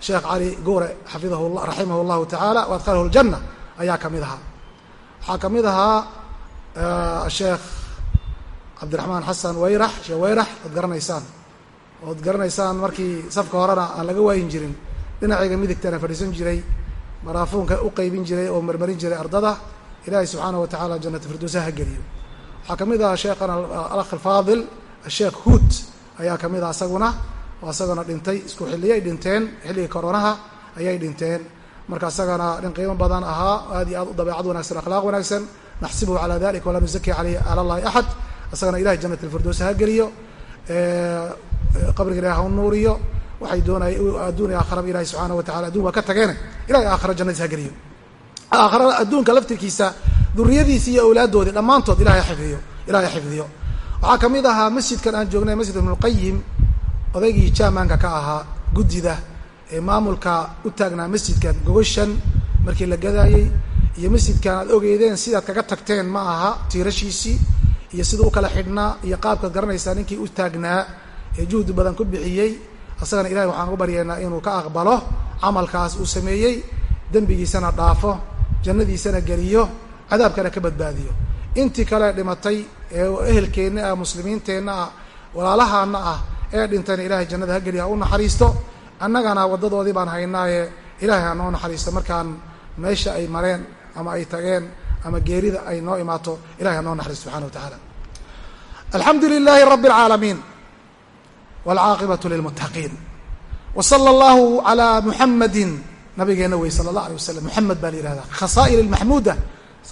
S1: sheekh cali guure xafidahu raximah llahu tacaala wa adkhalahu ljanna ayaa ka mid ahaa. Waxaa ka mid ahaa sheekh cabdiraxmaan xasan wayrax sheekh wayrax ood garanaysaan. Ood garanaysaan markii safka horena aan laga waayin jirin. Dhinacayga midigtana fadhiisan jiray maraafuunka u qeybin jiray oo marmarin jiray ardada ilaahay subxaana wa tacaala janata firdowsa ha geliyo. Waxaa ka mid aha sheekhana alakh alfaadil asheekh huud ayaa ka mid ah isaguna oo isagana dhintay isku xilliyay dhinteen xilligii koronaha ayay dhinteen. Marka isagana nin qiimo badan ahaa aad iyo aad u dabeecad wanagsan akhlaaq wanaagsan naxsibuhu calaa dalika walaa nusaki caleyhi cala allahi axad isagana ilahay janat alfirdowsa ha geliyo qabriga ilahi ha nuuriyo. Waxay doonay adduun iyo aakhiraba ilahi subxaana wa tacala adduun waa ka tageene ilahay aakhira jannadiis ha geliyo. Aakhira adduunka laftirkiisa duriyadiisi iyo awlaaddoodii dhammaantood ilahay xifdiyo ilahay xifdiyo. Waxaa ka mid ahaa masjidkan aan joognay masjid ibnulqayim odaygii jaamaanka ka ahaa guddida ee maamulka u taagnaa masjidkan gogoshan markii la gadaayey iyo masjidkan aad ogeydeen sidaad kaga tagteen ma aha tiirashiisii iyo sida u kala xidhnaa iyo qaabkaad garanaysaa ninkii u taagnaa ee juhdi badan ku bixiyey. Asagana ilahay waxaan ugu baryaynaa inuu ka aqbalo camalkaas uu sameeyey dembigiisana dhaafo jannadiisana geliyo cadaabkana ka badbaadiyo. Intii kale dhimatay ee ehelkeenna ah muslimiinteenna ah walaalahaana ah ee dhintayna ilahay jannada ha geliya ha u naxariisto. Annagana waddadoodii baan haynaaye ilahay ha noo naxariisto. Markaan meesha ay mareen ama ay tageen ama geerida ay noo imaato ilahay ha noo naxariisto subxana wa tacaala alxamdu lilahi rabi اlcaalamiin wاlcaaqibatu lilmuttaqiin wa sala allahu calaa muxamadi nabigeena wey sala allah alay wasalam muxamed baa la yihahdaa khasaa'il almaxmuuda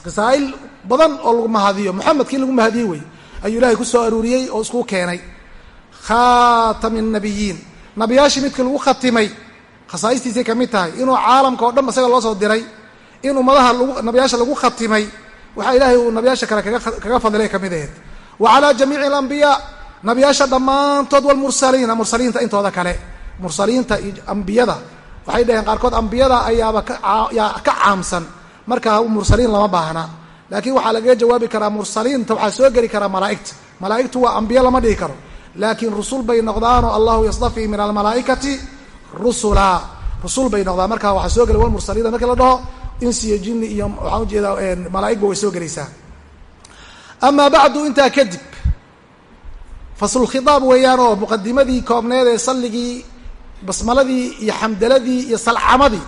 S1: khasaa'il badan oo lagu mahadiyo moxamedkii lagu mahadiyey wey. Ayuu ilahay ku soo aruuriyey oo iskuu keenay khaatami الnabiyiin nabiyaashii midkii lagu khatimay khasaa'istiisay ka mid tahay inuu caalamka o dhan isaga loo soo diray in ummadaha nabiyaasha lagu khatimay waxaa ilaahay uu nabiyaasha kale kaga fadilay ka mid aheed wa calaa jamiici alambiyaa nabiyaasha dhammaantood walmursaliina mursaliinta intooda kale. Mursaliinta iyo ambiyada waxay dhaheen qaarkood ambiyada ayaaba kayaa ka caamsan. Markaa mursaliin lama baahna. Laakiin waxaa lagaga jawaabi karaa mursaliinta waxaa soo geli karaa malaa'igta. Malaa'igtu waa ambiye lama dhihi karo laakiin rusul bay noqdaanoo allahu yastafii min almalaa'ikati rusula. Rusul bay noqdaan. Markaa waxaa soo gelay walmursaliina markii la dhaho insi iyo jinni iyo waxaan u jeedaa malaa'igba way soo gelaysaa. Amaa bacdu intaa kadib faslulkhitaab weeyaan muqadimadii koobneed ee salligii basmaladii iyo xamdaladii iyo salcamadii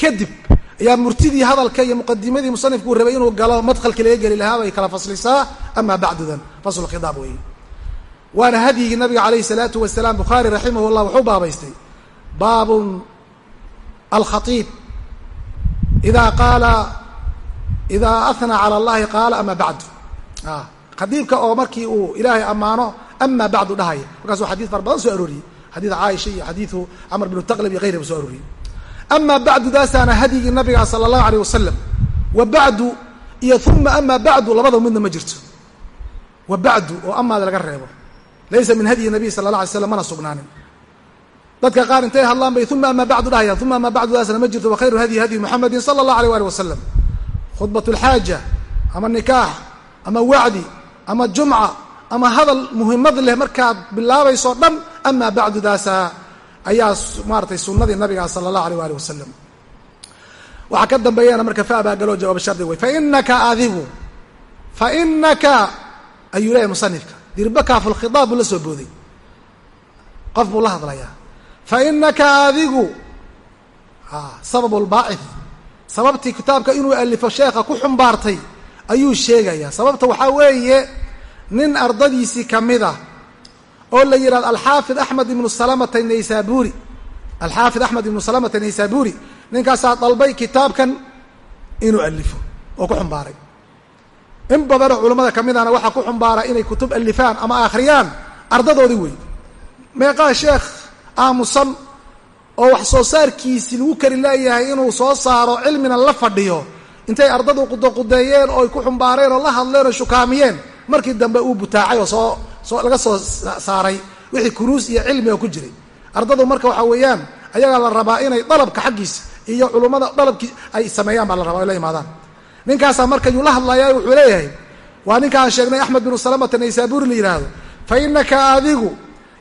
S1: kadib ayaa murtidii hadalka iyo muqadimadii musanifku uu rabay inuu galo madkhalkii laga geli lahaa kala faslisaa. Amaa bacdudan faslulkhitaab weeye waana hadyigii nabiga calayhi salaatu wasalaam bukhaari raximah llah wuxuu baabaystay. Baabun alkhaiib idaa qaala idaa ahnaa cala allahi qaala ama bacdu. Khadiibka oo markii uu ilaahay ammaano ama bacdu dhahaya markaasuu xadiis fara badan soo arooriyey. Xadiid caaisha iyo xadiidu camr binu taqlib iyo غayraba soo arooriyey. Ama bacdu daasaana hadyigii nabiga sala allahu aleyh wasalam wa bacdu iyo uma ama bacdu labada midna ma jirto. Wa bacdu oo amaada laga reebo laysa min hadyi nabiy sala la alay slam mana sugnaanin dadka qaar intay hadlaan bay uma ama bacdu dhahayaan uma ama bacdudaasna ma jirto wakhayru hadyi hadyi muxamedin sala allah aleyh ali wasalam khudbat lxaaja ama nikaax ama wacdi ama jumca ama hadal muhimad leh markaad bilaabayso dhan ama bacdudaasa ayaa maaratay sunadii nabiga sala allah aleyh ali wasalam waxaa ka dambeeyana marka fa baa galoo jawaab shardi wey fainaka adigu fainaka ayuu leeyahy musanifka dirba kaafulkhitaab buu la soo booday. Qof buu la hadlayaa. Fainaka adigu sabab lbaacith sababtii kitaabka inuu alifo sheekha ku xumbaartay ayuu sheegayaa. Sababta waxaa weeye nin ardadiisii ka mid ah oo la yidhahdo alxaafid axmed ibnu salamata naysaburi alxaafid axmed ibnu salamata naysaburi ninkaasaa dalbay kitaabkan inuu alifo oo ku xumbaaray in badanoo culimmada kamidana waxaa ku xumbaara inay kutub alifaan ama akhriyaan ardadoodii wey meeqaa sheekh aamusan oo wax soo saarkiisii lagu kari leeyahay inuu soo saaro cilmina la fadhiyo intay ardadu qudoqudeeyeen oo ay ku xumbaareen oo la hadleen oo shukaamiyeen markii dambe uu butaacay oo soo soo laga soo saaray wixii kuruus iyo cilmi oo ku jiray. Ardadu marka waxaa weeyaan ayagaa la rabaa inay dalabka xaggiisa iyo culummada dalabkii ay sameeyaan baa la rabaa ay la imaadaan ninkaasaa marka yuu la hadlayaa wuxuu leeyahay waa ninkaan sheegnay axmed binu salamata naysaburi la yidhaahdo fa innaka adigu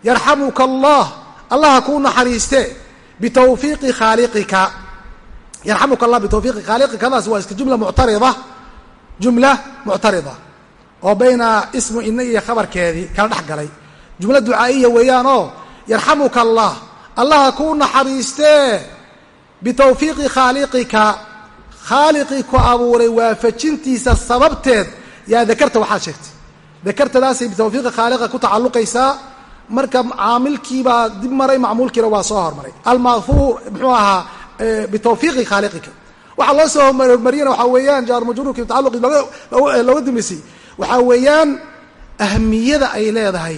S1: yarxamuka allah allaha kuu naxariiste bitawfiiqi khaaliqika. Yarxamuka allah bitawfiiqi khaaliqikadaas waa iska jumla muctarida jumla muctarida oo bayna ismu ina iyo khabarkeedii kala dhex galay. Jumla ducaa'iya weeyaan oo yarxamuka allah allaha kuu naxariistee bitawfiiqi khaaliqika khaaliqii ku abuuray waafajintiisa sababteed. Yaa dakarta waxaad sheegtay. Dakartadaasay bitawfiiqi khaaliqa ku tacalluqaysaa. Marka caamilkiibaa dib maray macmuulkiina waa soo hormaray. Almaahuur muxuu ahaa bitawfiiqi khaaliqika waxaa loo soo hormariyana waxaa weeyaan jaar majruurki looga dumaysay waxaa weeyaan ahmiyada ay leedahay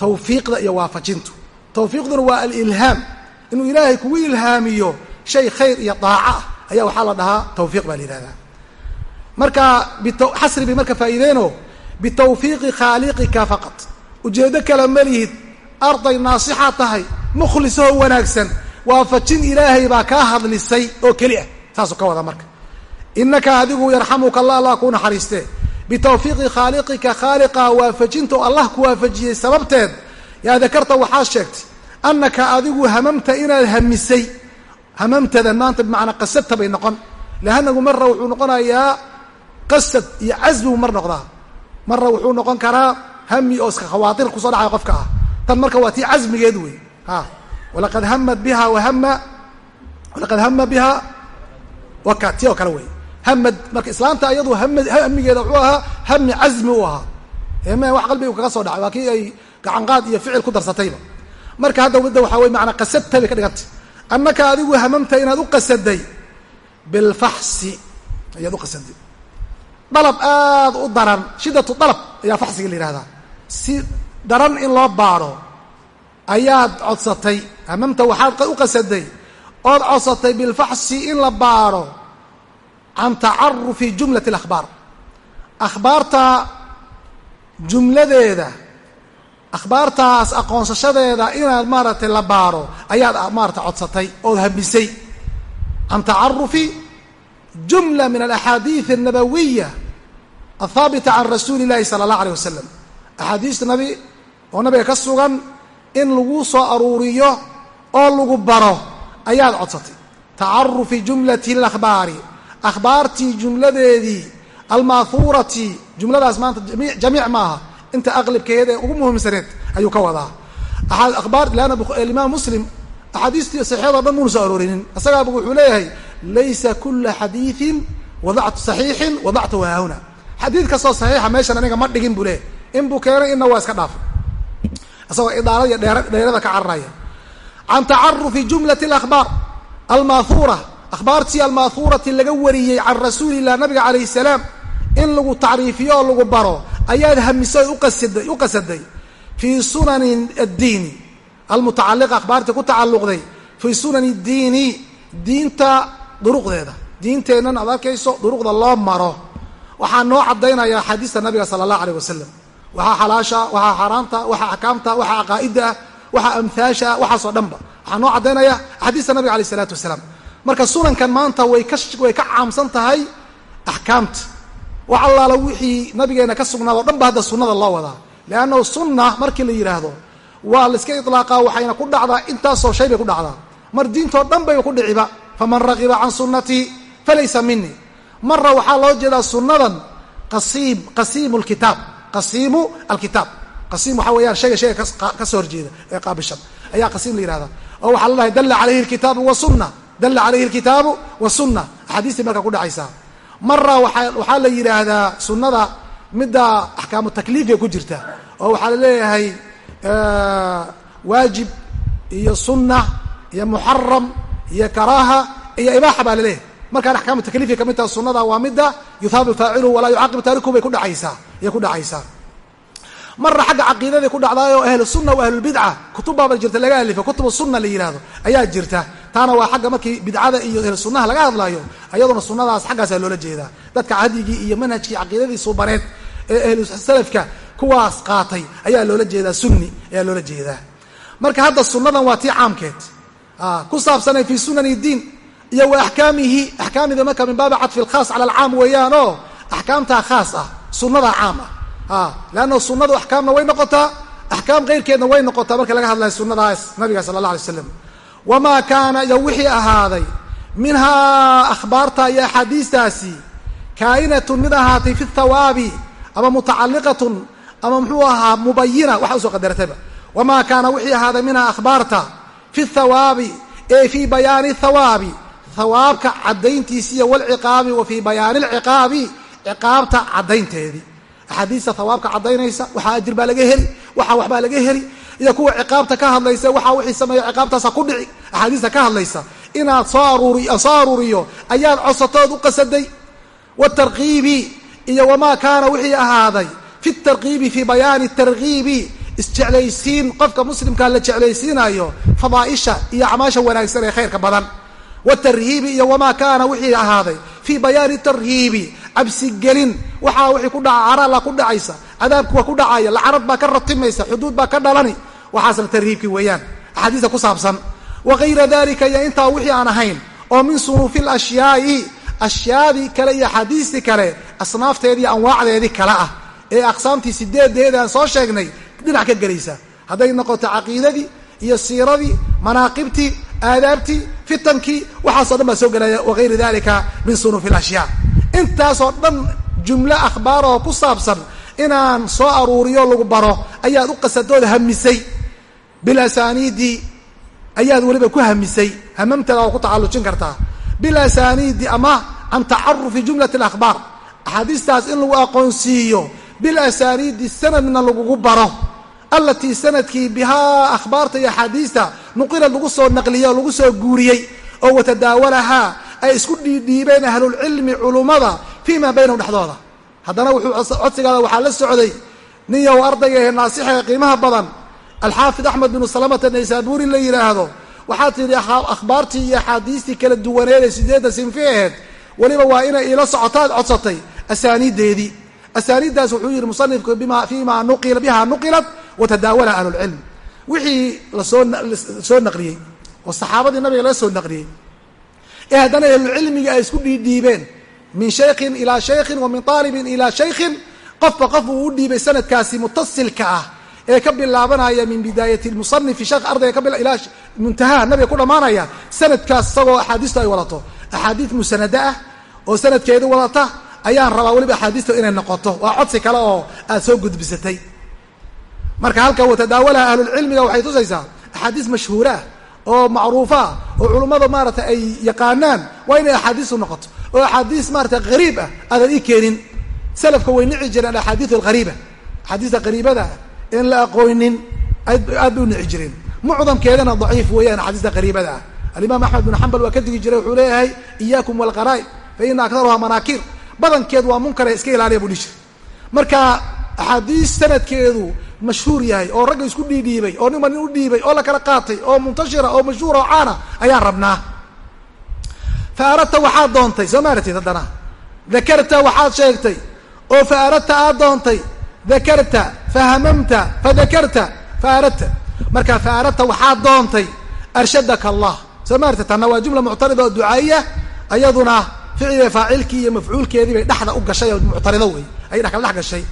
S1: tawfiiqda iyo waafajintu. Tawfiiqduna waa alilhaam. Inuu ilaahay kugu ilhaamiyo shay khayr iyo daaco ah ayaa waxaa la dhahaa tawfiiq baa la yihahdaa marka xasri bay marka faa'iideeno bitawfiiqi khaaliqika faqad ujeeddo kale ma lihid arday naasixa tahay mukhlisoo wanaagsan waafajin ilaahay baa kaa hadlisay oo keli ah. Saasuu ka wada marka. Inaka adigu yarxamuka allah allah kuu naxariistee. Bitawfiiqi khaaliqika khaaliqa waafajinta oo allah ku waafajiyey sababteed. Yaa dakarta waxaad sheegtay annaka adigu hamamta inaad hamisay hamamtada maanta bimacnaa qasadta bay noqon. Lahanagu marra wuxuu noqonayaa qasad iyo casbigu mar noqdaa. Marra wuxuu noqon karaa hami oo iska khawaatir ku soo dhacaya qofka ah. Tan marka waa tii casmigeed wey ha. Walaqad hamat biha wahama walaqad hama biha waka ti oo kale wey hamad marka islaamta iyadu hamigeeda wuxuu ahaa hami casmi u ahaa. Eme wax qalbigu kaga soo dhacay waa kii ay gacanqaad iyo ficil ku darsatayba. Marka hadda midda waxaa wey maanaa qasadta bay ka dhigantay annaka adigu hamamta inaad u qasaday? Bilfaxsi ayaad u qasaday. Dalab aada u daran. Shiddatu dalab ayaa faxsiga la yihahdaa si daran in loo baadho ayaad codsatay. Hamamta waxaad u qasaday. Ood codsatay bilfaxsi in la baadho can tacarufi jumlati alakhbaar. Akhbaarta jumladeeda akhbaartaas aqoonsashadeeda inaad maaragtay la baaro ayaad maarata codsatay ood hambisay. Can tacarufi jumla min alaxaadiid alnabawiya athaabita can rasuuli illahi sala allah alayh wasalam axaadiista nabi oo nabiga ka sugan in lagu soo aruuriyo oo lagu baro ayaad codsatay. Tacarufi jumlati alakhbaari akhbaartii jumladeedii almaahuurati jumladaas maanta jamiic maaha inta aqlibkeeda ee ugu muhiimsaneed ayuu ka wadaa. Abaar leanna imaam muslim axaadiistii saxiixyado dhan muuna soo aroorinin. Isagaaba wuxuu leeyahay laysa kula xadiiin wadactu saxiixin wadactu haahuna xadiid kastoo saxiixa meeshan aniga ma dhigin buu leeyahy in buu keenay inna waa iska dhaafay isagoo idaalada iyo dheerada ka cararaya. Can tacarufi jumlati alakhbaar. Almaahuura akhbaartii almaahuurati laga wariyey can rasuuli illah nabiga calayh salaam. In lagu tacriifiyo oo lagu baro ayaad hamisay u qasaday fii sunani addiini. Almutacaliqa akhbaartii ku tacalluqday. Fii sunani diini diinta duruqdeeda. Diinteennan aad arkayso duruqda loo maro. Waxaa noo caddaynaya axaadiista nabiga sala allah alayh wasalam waxaa xalaasha waxaa xaaraamta waxaa axkaamta waxaa caqaa'ida ah waxaa amhaasha waxaasoo dhanba. Waxaa noo caddaynaya axaadiista nabiga alayh isalaatu wasalaam marka sunankan maanta way ka way ka caamsan tahay axkaamta wax allaala wixii nabigeena ka sugnaado dhan ba hadda sunnada loo wadaa. Leannahu sunna markii la yidhaahdo waa la iska ilaaqaa waxayna ku dhacdaa intaasoo shay bay ku dhacdaa. Mar diintoo dhan bayba ku dhiciba. Faman ragiba can sunnatii falaysa minii marra waxaa loo jeedaa sunnadan qasiim qasiimu lkitaab qasiimu alkitaab. Qasiim waxaa weeyaan shayga shayga ka soo horjeeda ee qaabishan. Ayaa qasiim la yihahdaa oo waxaa la dhahay dalla calayhi alkitaabu wasunna dalla calayhi alkitaabu wasunna axaadiistii markaa ku dhacaysaa mara waxaa la yidhaahdaa sunnada midda axkaamu takliifay ku jirta oo waxaa la leeyahay waajib iyo sunna iyo muxaram iyo karaaha iyo ibaaxa baa la leeyahay markaan axkaamu takliifay ka mid taha sunnada waa midda yuhaabu faaciluhu walaa yucaaqib taariku bay kudhacaysaa ayay ku dhacaysaa marra xagga caqiidaday ku dhacdaayoo ahlusunna wa ahlulbidca kutubbaaba jirta laga alifo kutubu sunna la yihahdo ayaa jirta. Taana waa xagga markii bidcada iyo ahlu sunnaha laga hadlaayo ayaduna sunnadaas xaggaasaa loola jeedaa. Dadka hadigii iyo manhajkii caqiidadii suubaneed ee ahlu salafka kuwaas qaatay ayaa loola jeedaa. Sunni ayaa loola jeedaa. Marka hadda sunnadan waa tii caamkeed. Ku saabsanay fii sunani diin iyo wa axkaamihi axkaamida marka min baabi cadfi lkhaas cala alcaam weeyaan oo axkaamtaa khaas ah sunnadaa caam ah leanna sunnadu axkaamna way noqotaa axkaam keyrkeedna way noqotaa marka laga hadlayo sunnadaas nabiga sala allah alay slam wamaa kaana iyo wixii ahaaday minhaa akhbaarta iyo axaadiistaasi kaa'inatun mid ahaatay fi thawaabi ama mutacalliqatun ama muxuu ahaa mubayina waxa u soo qadaratayba wamaa kaana wixii ahaaday minhaa akhbaarta fi thawaabi ee fii bayaani thawaabi thawaabka caddayntiisiiyo walciqaabi wa fii bayaani alciqaabi ciqaabta caddaynteedii axaadiista thawaabka caddaynaysa waxaa ajir baa laga heli waxaa waxbaa laga heli iyo kuwa ciqaabta ka hadlaysa waxaa wixii sameeya ciqaabtaasa ku dhici axaadiista ka hadlaysa. Inaad soo aruuri soo aruuriyo ayaad codsatood u qasaday watarkiibi iyo wamaa kaana wixii ahaaday fi tarkiibi fii bayaani tarkiibi isjeclaysiin qofka muslimkaa la jeclaysiinayo fadaaisha iyo acmaasha wanaagsan ee khayrka badan watarhiibi iyo wamaa kaana wixii ahaaday. Fii bayaani tarhiibi cabsigelin waxaa wixii ku dhaca carala ku dhacaysa cadaabku ku dhacaya lacanad baa ka ratimaysa xuduud baa ka dhalani. Waxaasna tarhiibkii weeyaan. Axaadiista ku saabsan. Wagayra dalika iyo intaa wixii aan ahayn oo min sunuufi lashyaai ashyaadii kale iyo axaadiistii kale asnaafteedii anwaacdeedii kale ah. Ee aqsaamtii sideedeeda soo sheegnay dhinac ka gelaysa. Hadday noqoto caqiidadii iyo siiradii manaaqibtii aadaabtii fitankii waxaasoo dhan baa soo gelaya wagayri dalika min sunuufi lashyaa intaasoo dhan jumlo akhbaar oo ku saabsan inaan soo aruuriyo lagu baro ayaad u qasadooda hamisay bilasaniidi ayaad weliba ku hamisay hamamteeda waa ku tacallujin kartaa bilasaniidi ama can tacarufi jumlati alakhbaar axaadiistaas in lagu aqoonsiiyo bilasaniidi sanadna lagugu baro allatii sannadkii bihaa akhbaarta iyo axaadiista nuqilad lagu soo naqliyey lagu soo guuriyey oo watadaawalahaa ay isku dhiidhiibeen ahlulcilmi culummada fii maa baynahum dhexdooda. Haddana wuxuu codsigaada waxaa la socday ninyow ardayga ee naasixa ee qiimaha badan alxaafid axmed binu salamata naysaabuuri la yidhaahdo waxaad tidhi akhbaartii iyo axaadiistii kala duwaneed ee sideedda sinfi aheed weliba waa inay iila socotaad codsatay asaaniiddeedii. Asaaniiddaas wuxuu yidhi musanifku fiima nuqila biha nuqilat watadaawala ahlulcilm wixii la soo naqliyey oo saxaabadii nabiga laga soo naqliyey ee haddana ahlulcilmiga ay isku dhiidhiibeen min shaykhin ilaa shaykhin wa min aalibin ilaa shaykhin qofba qof uu u dhiibay sanadkaasi mutasilka ah ee ka bilaabanaya min bidaayati musanifi sheekh ardayga ka ilaa muntahaha nabiga ku dhammaanaya sanadkaas isagoo axaadiistu ay wadato axaadiis musanada ah oo sanadkeedu wadata ayaan rabaa weliba axaadiista inay noqoto waa codsi kale oo aad soo gudbisatay marka halka watadaawalaha ahlulcilmiga waxay tusaysaa axaadiis mashhuuraah oo macruufaah oo culummada maarata ay yaqaanaan waa inay axaadiisu noqoto. Oo axaadiis maarata hariib ah aadan ii keenin. Salafka way nici jireen axaadiis alghariiba axaadiista qariibada in la aqoonin aad bay u nici jireen. Mucdamkeedana daciif weeyaan axaadiista qariibada ah. Alimaam axmed bin xambal waa ka digi jiray wuxuu leeyahay iyaakum walqaraa'ib fa ina aktaruha manaakiir badankeed waa munkare iska ilaaliya buu dhihi jiray. Marka axaadiis sanadkeedu mashhuur yahay oo ragga isku dhiidhiibay oo ninba nin u dhiibay oo la kala qaatay oo muntashira oo mashhuura oo caana ayaan rabnaa. Fa aradta waxaad doontay soo maaratid haddana? Dakarta waxaad sheegtay oo fa aradta aad doontay dakarta fahamamta fadakarta fa aradta marka fa aradta waxaad doontay arshadaka allah. Soo maarata tanna waa jumla muctarida oo ducaa'iya ayaduna ficliga faacilkii iyo mafcuulkeedii bay dhexda u gashay oo muctarido wey ayay kala dhex gashay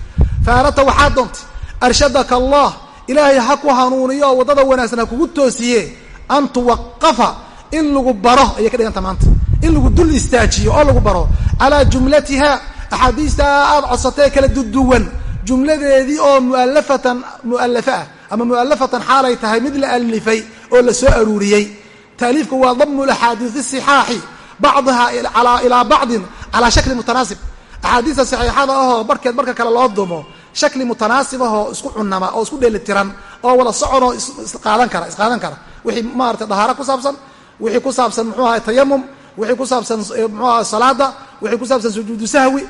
S1: fa aradta waxaad doontay arshadaka allah ilaahay ha ku hanuuniyo oo waddada wanaagsan ha kugu toosiye. An tuwaqafa in lagu baro ayay ka dhiganta maanta. In lagu dul istaajiyo oo lagu baro. Calaa jumlatiha axaadiista aad codsatee kala duduwan jumladeedii oo mualafatan mualafa ah ama mualafatan xaalay tahay mid la alifay oo la soo aruuriyey. Taaliifku waa damu axaadiisi sixaaxi bacdiha ilaa bacdin calaa shakli mutanaasib axaadiista saxiixada ahoo barkeed marka kale loo dumo shakli mutanaasib ahoo isku cunama oo isku dheelitiran oo wada soconoo isqaadan kara isqaadan kara. Wixii maarata dahaaro ku saabsan wixii ku saabsan muxuu ahay tayamum wixii ku saabsan muxuu aha salaada wixii ku saabsan sujuudu sahwi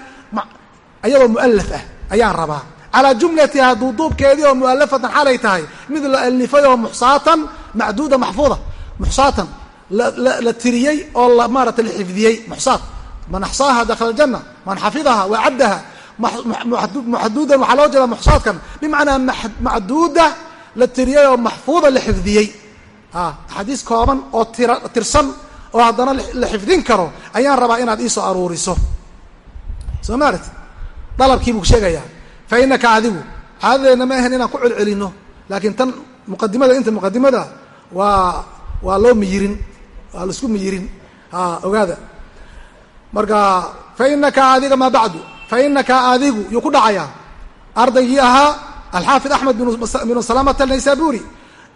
S1: ayadoo mualaf ah ayaan rabaa. Calaa jumlatiha duuduubkeedii oo mualafatan xalay tahay mid la alifay oo muxsaatan macduuda maxfuuda muxsaatan la tiriyey oo maarata la xifdiyey muxsaat. Man axsaaha dakhala aljanna man xafidaha wacaddaha maxduudan waxaa loo jeeda muxsaadkan? Bimacnaa macduuda la tiriyey oo maxfuuda la xifdiyey. Axaadiis kooban oo tirsan oo haddana la xifdin karo ayaan rabaa inaad iisoo aruuriso. Soo ma aragti dalabkii buu sheegayaa fa inaka adigu caadadeenna ma ahan inaan ku celcelino laakiin tan muqadimada inta muqadimada waa waa loo miyirin waa la isku miyirin. Ogaada. Marka fa inaka adiga maa bacdu fa adigu yuu ku dhacayaa ardaygii ahaa alxaafid axmed binu salamata naysaburi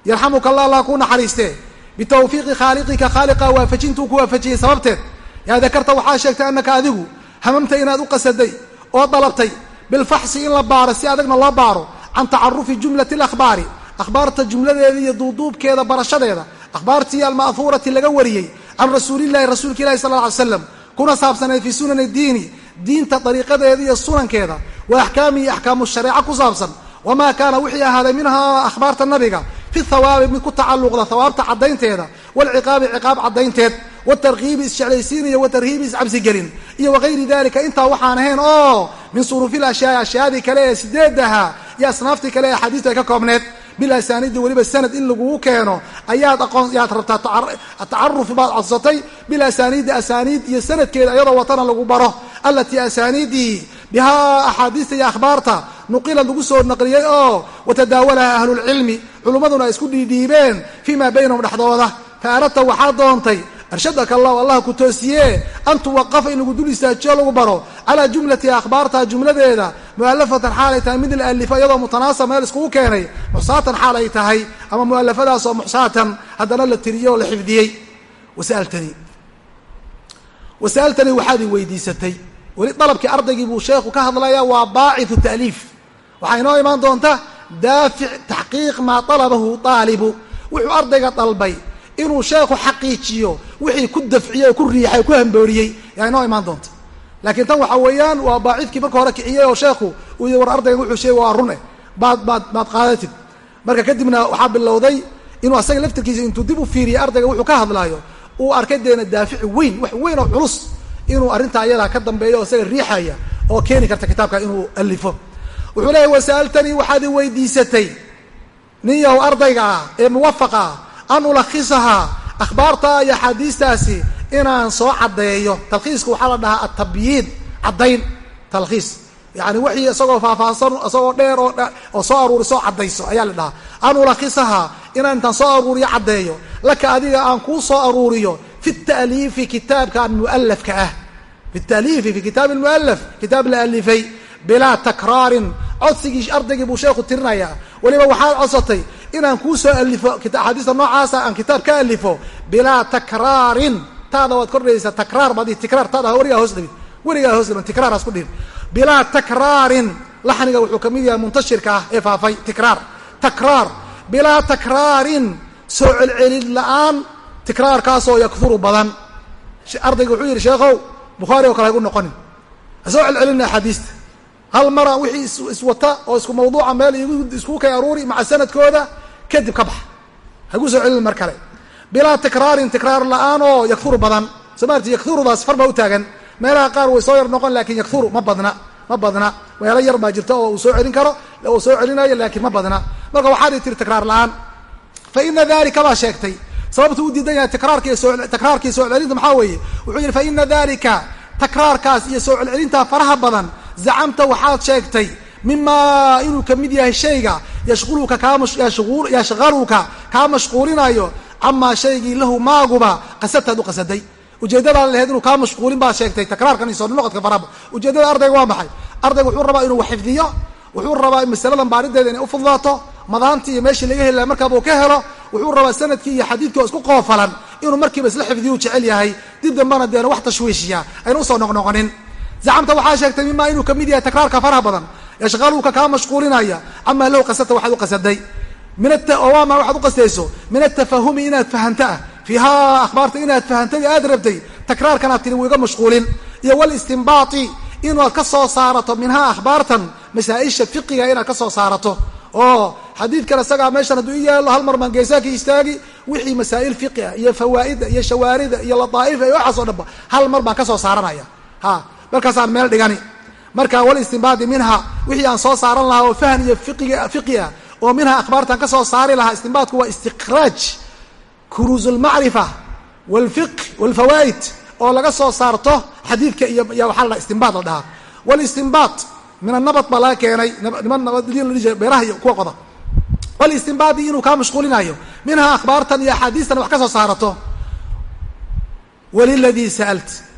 S1: yarxamuka allah allah kuu naxariistee bitawfiiqi khaaliqika khaaliqa waafajintuu ku waafajiyey sababteed. Yaa dakarta waxaa sheegtay annaka adigu hamamta inaad u qasaday oo dalabtay. Bilfaxsi in la baaro si adagna loo baaro. Can tacarufi jumlati alakhbaari. Akhbaarta jumladeeda iyo duuduubkeeda barashadeeda. Akhbaartii alma'huurati laga wariyey. Can rasuulillahi rasuulka ilahi sal lla ly slam kuna saabsanayd fii sunani diini diinta dariiqadeeda iyo sunankeeda wa axkaamihi axkaamu shareeca ku saabsan wamaa kaana wixii ahaaday minhaa akhbaarta nabiga fi thawaabi mid ku tacalluqda thawaabta caddaynteeda waalciqaabi ciqaab caddaynteed watarkiibi isjeclaysiin iyo watarhiibi iscabsigelin iyo wagayri dalika intaa waxaan ahayn oo min suruufil ashyaai ashyaadii kale ee sideedaha iyo asnaaftii kale ee axaadiistu ay ka koobneed bil asaaniidi weliba sanad in lagugu keeno ayaad aqoon yaad rabtaa tacaruf baad codsatay bil asaaniidi asaaniid iyo sanadkeeda iyadoo watana lagu baro allatii asaaniidii bihaa axaadiista iyo akhbaarta nuqilad lagu soo naqliyey oo watadaawalaha ahlulcilmi culummaduna ay isku dhiidhiibeen fii maa baynahum dhexdooda. Fa aradta waxaad doontay arshadaka allahu allah ku toosiye an tuwaqafa in lagu dul istaajiyo lagu baro calaa jumlati akhbaarta jumladeeda mu'alafatan xaalay tahay mid la alifo iyadoo mutanaasab meel iskugu keenay muxsaatan xaal ay tahay ama mu'alafadaas muxsaatan haddana la tiriyey oo la xifdiyey. Wasa'altanii wasa'altanii waxaad weydiisatay. Weli dalabkii ardaygii buu sheekhu ka hadlayaa waa baacidu ta'liif. Waxaa inoo imaan doonta daafic taxqiiq maa talabahu aalibu wuxuu ardayga dalbay inuu sheekhu xaqiijiyo wixii ku dafciyey oo ku riixay ku hambooriyey. Yaa inoo imaan doonta. Laakiin tan waxa weeyaan waa baacidkii marka hore kiciyey oo sheekhu uu yii war ardayga wuxuu sheegay waa rune. Baad baad baad qaadatid marka kadibna waxaa bilowday inuu asaga laftirkiisa intuu dib u fiiriyey ardayga wuxuu ka hadlaayo uu arkay deena daafici weyn wax weyn oo culus inuu arrintaa ayadaa ka dambeeyo oo isaga riixaya oo keeni karta kitaabka inuu alifo wuxuu leeyahy wasa'altanii waxaad i weydiisatay nin yahow ardayga ah ee muwafaqa ah an ulakhisahaa akhbaarta iyo axaadiistaasi inaan soo caddeeyo. Talkhiiska waxaa la dhahaa atabyiid caddayn talkhiis yani wixii isagoo faahfaahsan isagoo dheer oo oo soo aruuri soo caddayso ayaa la dhahaa. An ulakhisahaa inaan soo aruuriyo caddeeyo. Laka adiga aan kuu soo aruuriyo fi ta'liifi kitaabkan mu'alafka ah. Fi ta'liifi fi kitaabi mu'alaf kitaab la alifay bilaa takraarin. Codsigii ardaygii buu sheekhu tirinayaa weliba waxaad codsatay inaan kuu soo alifo axaadiista noocaasa aan kitaab ka alifo bilaa takraarin. Taada waad kordhaysaa takraar baad tikraar taada werigaa hoos dhibin werigaa hoos dhibin tikraaraas ku dhihin. Bilaa takraarin laxniga wuxuu ka mid yahay muntashirka ah ee faafay tikraar. Takraar. Bilaa takraarin soo celcelin la'aan tikraarkaasoo yakfuru badan. Ardayga wuxuu yidhi sheekhow bukhaari oo kale haygu noqonin. Ha soo celcelina axaadiista hal mara wixii iswata oo isku mawduuca meel isku kay aruuri maca sanadkooda kadib ka baxa hagu soo celin mar kale. Bilaa tikraarin tikraar la'aan oo yakfuru badan. Soo maarti yakfurudaas far baa u taagan meelaha qaar way soo yar noqon laakiin yakfuru ma badna ma badna. Meelo yar baa jirta oo uu soo celin karo uu soo celinayo laakiin ma badna. Marka waxaad tiri tikraar la'aan. Fa ina dalika baa sheegtay. Sababtu u diidan yahay tikraarki takraarkii soo celcelinta maxaa weeye? Wuxuu yihi fa ina dalika takraarkaas iyo soo celcelintaa faraha badan zacamta waxaad sheegtay mimaa inuu ka mid yahay shayga yashquluka kaayashqaluka kaa mashquulinayo camaa shaygii lahu maaguba qasadtaad u qasaday ujeeddadaad laheyd inuu kaa mashquulin baad sheegtay takraarkan iyo soo noqodka faraba ujeeddada ardayga waa maxay? Ardayga wuxuu rabaa inuu xifdiyo wuxuu rabaa masaladan baarideeda inay ufudlaato madaantii iyo meeshii laga heli laha markaabuu ka helo wuxuu rabaa sannadkii iyo xadiidkii oo isku qoofalan inuu markiiba isla xifdiyu jecel yahay. Dib dambana deena wax tashwiishiya ayna u soo noqnoqonin zacamta waxaa sheegtay mimaa inuu ka mid yahay takraarka faraha badan. Yashqaluka kaa mashquulinaya camaa lahu qasata waxaad u qasaday minwama waxaad u qastayso min atafahumi inaad fahamta ah fiihaa akhbaarta inaad fahamtay aad rabtay takraarkanaad tiri wuu iga mashquulin. Iyo walistinbaati inaad ka soo saarato minhaa akhbaartan masaa-isha fiqiga inaad ka soo saarato. Oo xadiidkan isagaa meeshan hadduu i yaallo hal mar baan geesaakii istaagi wixii masaa'il fiqi ah iyo fawaa'ida iyo shawaarida iyo lataa'ifa iyo waxaas dhanba hal mar baan ka soo saaranaya. Ha markaasaan meel dhigani. Marka walistinbaadi minha wixii aan soo saaran lahaa oo fahan iyo fiqiga fiqi ah oo minhaa akhbaartan ka soo saari lahaa istinbaadku waa istikraaj kuruuz lmacrifa walfiqh walfawaa'id oo laga soo saarto xadiidka iyo waxaa la dhaha istinbaad la dhahaa. Walistinbaad min anabad baa laga keenay niman nabadjir beeraha iyo kuwa qoda. Walistinbaadi inuu kaa mashquulinayo minhaa akhbaartan iyo axaadiistan wax ka soo saarato. Waliladii sa'alt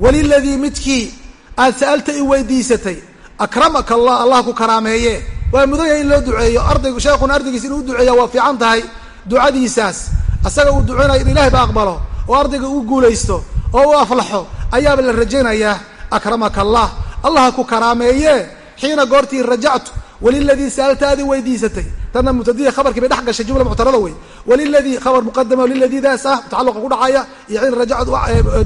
S1: waliladii midkii aad sa'alta i weydiisatay akramaka allah allah ku karaameeye waa mudanya in loo duceeyo ardaygu sheekuna ardaygiis inuu duceeya waa fiican tahay ducadiisaas asaga uu duceynayo in ilahay ba aqbalo oo ardayga uu guulaysto oo u aflaxo ayaaba la rajaynayaa. Akramaka allah. Allah ku karaameeye xiina goortii rajactu. Waliladii sa'alta weydiisatay. Tana mubtadihi khabarkii bay dhex gashay jumla muctarada wey. Waliladii khabar muqadama liladiidaas ah tacaluqa kudhacaya iyo xiina rajactu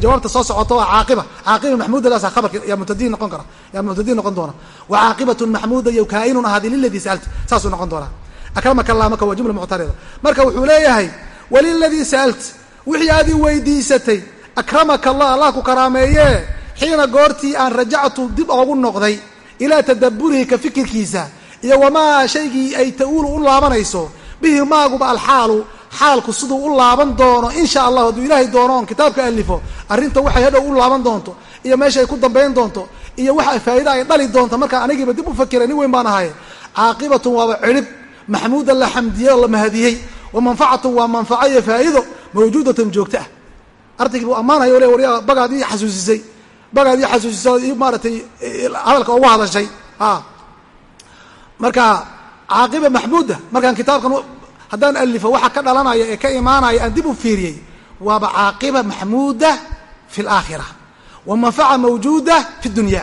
S1: jawaabta soo socota waa caaqiba caaqiba maxmuudadaasa khabarka yaa mubtadihi noqon kara. Yaa mubtadihi noqon doona. Wa caaqibatun maxmuuda iyo kaa'inun ahaadi liladii sa'alta. Saasuu noqon doonaa. Akramaka allah marka waa jumla muctarida marka wuxuu leeyahay waliladii sa'alt wixii aad i weydiisatay akramaka allah allah ku karaameeye xiina goortii aan rajactu dib oogu noqday ilaa tadaburihi ka fikirkiisa iyo wamaa shaygii ay ta'uulu u laabanayso bihi maaguba alxaalu xaalku siduu u laaban doono insha allah hadduu ilaahay doono oon kitaabka alifo arrinta waxay hadhow u laaban doonto iyo meesha ay ku dambayn doonto iyo waxa faa'iida ay dhali doonto markaa anigiiba dib u fakira nin weyn baan ahay caaqibatun waaba cirhib maxmuudan la xamdiyey oo la wa manfacatun waa manfaco iyo faa'iido mawjuudatun joogto ah. Ardaygii buu ammaanaya o le waryaa bagaad ii xasuusisay. Bagaad ii xasuusisay i maaratay hadalka ugu hadashay. A marka caaqiba maxmuuda markaan kitaabkan haddaan alifo waxa ka dhalanaya ee ka imaanaya aan dib u fiiriyey waaba caaqiba maxmuuda fi laakhira wa manfaca mawjuuda fi dunya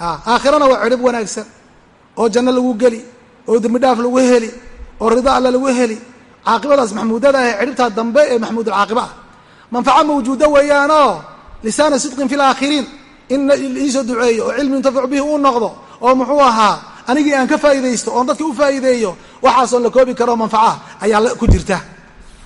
S1: aakhirana waa cirhib wanaagsan oo janno lagu geli oo dembi dhaaf lagu heli oo rida alla lagu heli caaqibadaas maxmuudada ah cirhibtaa dambe ee maxmuudulcaaqiba ah manfaco mawjuuda weeyaanoo lisaana sidqin fi laakhiriin in iisoo duceeyo oo cilmi yuntafacu bihi uu noqdo oo muxuu ahaa anigii aan ka faa'idaysto oon dadka u faa'iideeyo waxaasoo la koobi karo manfacaha ayaa ku jirta.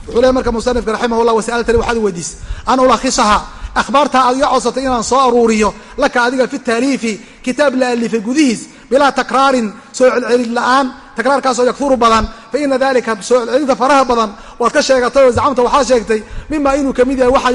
S1: Wuxuu leey marka musanifka raximahullah wasa'altani waxaad i weydiisay an ulakhisaha akhbaartaa aad iga codsatay inaan soo aruuriyo laka adiga fi taaliifi kitaab la alifay gudihiis bilaa takraarin soo celcelin la'aan takraarkaasoo yakfuru badan fa ina dalika soo celcelinta faraha badan. Waad ka sheegatay oo zacamta waxaad sheegtay mima inuu ka mid yahay waxa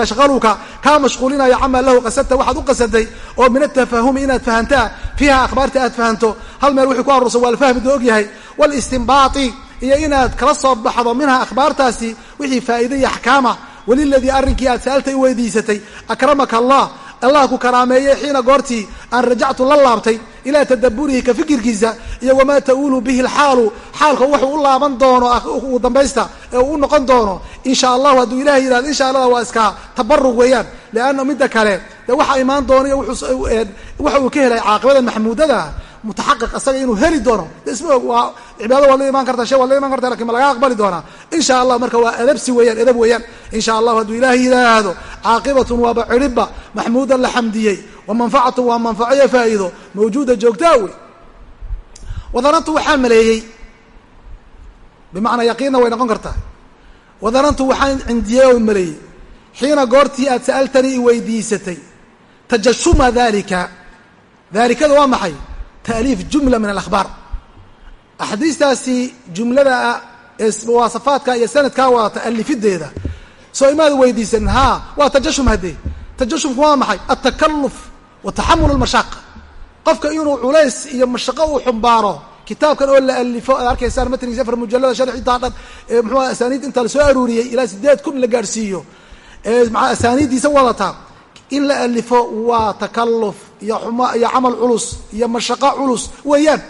S1: yashqaluka kaa mashquulinaya camaa lahu qasadta waxaad u qasaday oo min atafahumi inaad fahantaa fiiha akhbaarta aad fahanto. Hal meel wixii ku aruursan waa alfahmi doo og yahay walistinbaati iyo inaad kala soo baxdo minha akhbaartaasi wixii faa'iida iyo axkaama waliladii arrinkii aad sa'altay u weydiisatay akramaka allah allah ku karaameeyey xiina goortii aan rajactu la laabtay ilaa tadaburihi ka fikirkiisa iyo wamaa ta'uulu bihi alxaalu. Xaalka wuxuu u laaban doono ugu dambaysta ee uu u noqon doono insha allahu hadduu ilahay yidhahdo insha allah waa iska tabarug weeyaan. Lianna midda kale dee waxaa imaan doonayo waxa uu ka helay caaqibada maxmuudada mutaxaqiq isaga inuu heli doono. Isma og waa cibaado waad la imaan kartaa shay waad la iman karta laakiin ma laga aqbali doonaa. Insha allah marka waa adabsi weeyaan edab weeyaan. Insha allahu hadduu ilaahay yidhaahdo caaqibatun waaba ciribba maxmuudan la xamdiyey wa manfacatun waa manfaco iyo faa'iido mawjuuda joogtaa wey. Wadanantu waxaan maleeyey bimacnaa yaqiinna way noqon kartaa. Wadanantu waxaan cindiyey oo maleeyey xiina goortii aad sa'altanii i weydiisatay tajashuma dalika dalikada waa maxay taaliif jumla min alakhbaar axaadiistaasi jumlada ee muwaasafaadka iyo sanadkaa wadata alifideeda soo imaad weydiisan ha waa tajashum haddee tajashumku waa maxay altakaluf wa taxamul almashaaqa qofka inuu culays iyo mashaqo uu xumbaaro kitaabkan oo la alifo aad arkaysaan matnigiisa afar mujalada sharx intaa dhan muxua asaaniid inta la soo aruuriyey ilaa sideed kun la gaadhsiiyo maa asaaniiddiisa wadata in la alifo waa takaluf iyo xuma iyo camal culus iyo mashaqo culus weeyaan.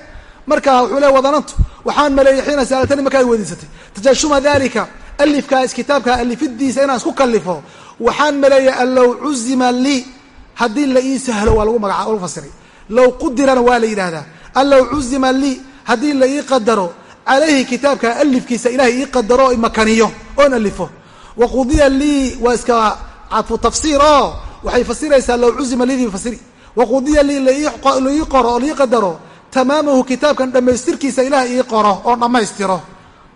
S1: Marka wuxuu le wadanantu waxaan maleeyey xiina saalatani markaad weydiisatay tajashuma dalika alifkaas kitaabka alifidiisa inaan isku kalifo waxaan maleeyey an low cuzima lii haddii la ii sahlo waa lagu magaa lagu fasiray. Low qudirana waa la yidhaahdaa. An low cuzima lii haddii la ii qadaro. Calayhi kitaabka alifkiisa ilahay ii qadaro imakaniyo oon alifo. Wa qudiya lii waa iska cadfu tafsiir oo waxay fasiraysaa low cuzima lidii fasiri. Waqudiya lii qoro oo lii qadaro. Tamaamahu kitaabkan dhammaystirkiisa ilaah ii qoro oo dhammaystiro.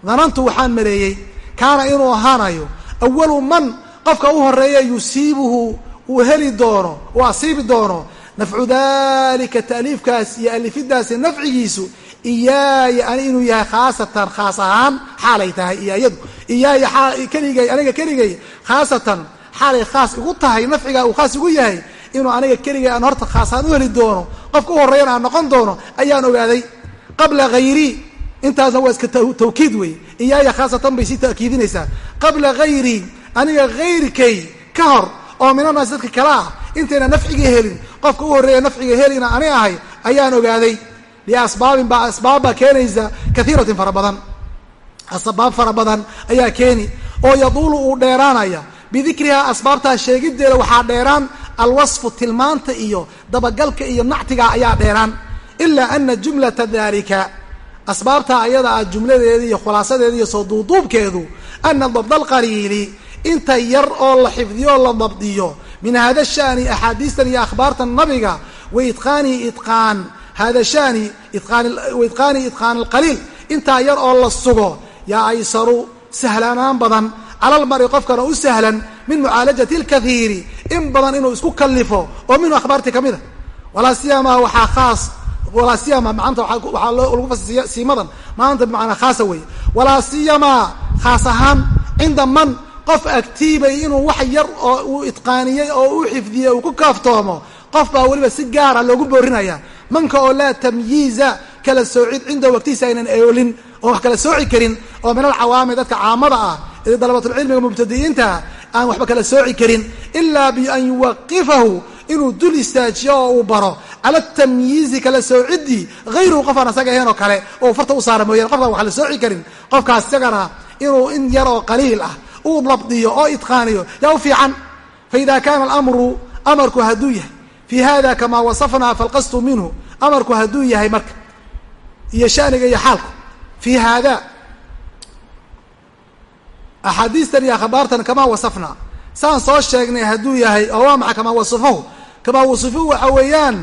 S1: Danantu waxaan maleeyey kaana inuu ahaanayo awalu man qofka u horreeya yusiibuhu uu heli doono uu asiibi doono nafcu dalika ta'liifkaas iyo alifidaasi nafcigiisu iyaaya ani inuu yahay khaasatan khaas ahaan xaalay tahay iyaayadu iyaaya keligay aniga keligay khaasatan xaalay khaas igu tahay nafcigaa uu khaas igu yahay inuu aniga keligay aan horta khaas ahaan u heli doono qofka u horreeyana aan noqon doono ayaan ogaaday. Qabla hayrii intaasna waa iska tawkiid weeye iyaaya khaasatan bay sii ta'kiidinaysaa. Qabla hayrii aniga hayrkay ka hor oo minanaas dadka kale ah intayna nafciga helin qofka u horreeya nafciga helina ani ahay ayaan ogaaday. Liasbaabin baa asbaab baa keenaysa kaiiratin fara badan. Asbaab fara badan ayaa keeni. Oo yaduulu uu dheeraanaya bidikrihaa asbaabtaa sheegiddeeda waxaa dheeraan alwasfu tilmaanta iyo dabagalka iyo nactiga ayaa dheeraan. Ilaa ana jumlata dalika asbaabtaa ayada ah jumladeeda iyo khulaasadeeda iyo soo duuduubkeedu ana dabda alqaliili inta yar oo la xifdiyo o la dabdiyo min hada shani axaadiistan iyo akhbaartan nabiga wa itqaanihi itqaan hada shani waitqaanihi itqaan alqaliil intaa yar oo la sugo yaa aysaru sahlanaan badan cala almari qofkana u sahlan min mucaalajati alkathiiri in badan inuu isku kallifo oo minhu akhbaartii ka mid a walaa siyama waxaa khaas walaa siyama maanta waxaa lagu fasir siimadan maanta bimacnaa khaasa weeye. Walaa siyamaa khaas ahaan cinda man qof agtiibay inuu wax yar oo uu itqaaniyey oo u xifdiyey uu ku kaaftoomo qof baa weliba si gaara loogu boorinaya manka oo laa tamyiiza kala soocid cinda waqtiisa aynan eolin wax kala sooci karin oo min alcawaami dadka caamada ah ee dalabatulcilmiga mubtadi'iinta aan waxba kala sooci karin ilaa bian yuwaqifahu inuu dul istaajiyo oo uu baro. Cala tamyiizi kala soociddii hayruhu qofaan asaga ahayn oo kale oo farta u saara mooyane qofkaan wax la sooci karin qofkaas isagana inuu in yar oo qaliil ah uu dabdiyo oo itqaaniyo yaa u fiican. Faida kaana alamru amarku hadduu yahay. Fii hada kamaa wasafnaa falqastu minhu amarku hadduu yahay marka iyo shaniga iyo xaalku fii haada axaadiistan iyo akhbaartan kamaa wasafnaa saan soo sheegnay hadduu yahay oo waa maxa kamaa wasafahu kamaa wasifuhu waxa weeyaan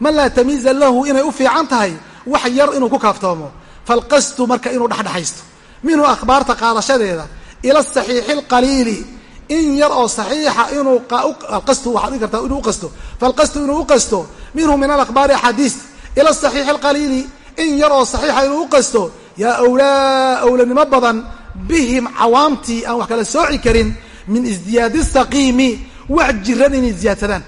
S1: man laa tamiiza lahu inay u fiican tahay wax yar inuu ku kaaftoomo falqastu marka inuu dhexdhexaysto minhu akhbaarta qaadashadeeda ila saxiixi alqaliili in yar oo saxiixa inuu qastu waxaad dhigi kartaa inuu uqasto falqastu inuu uqasto minhu min alakhbaari axaadiista ila saxiixi alqaliili in yar oo saxiixa inuu uqasto yaa awlaa awlanimo badan bihim cawaamtii aan wax kala sooci karin min isdiyaadi saqiimi wax jiran inay ziyaadsadaan.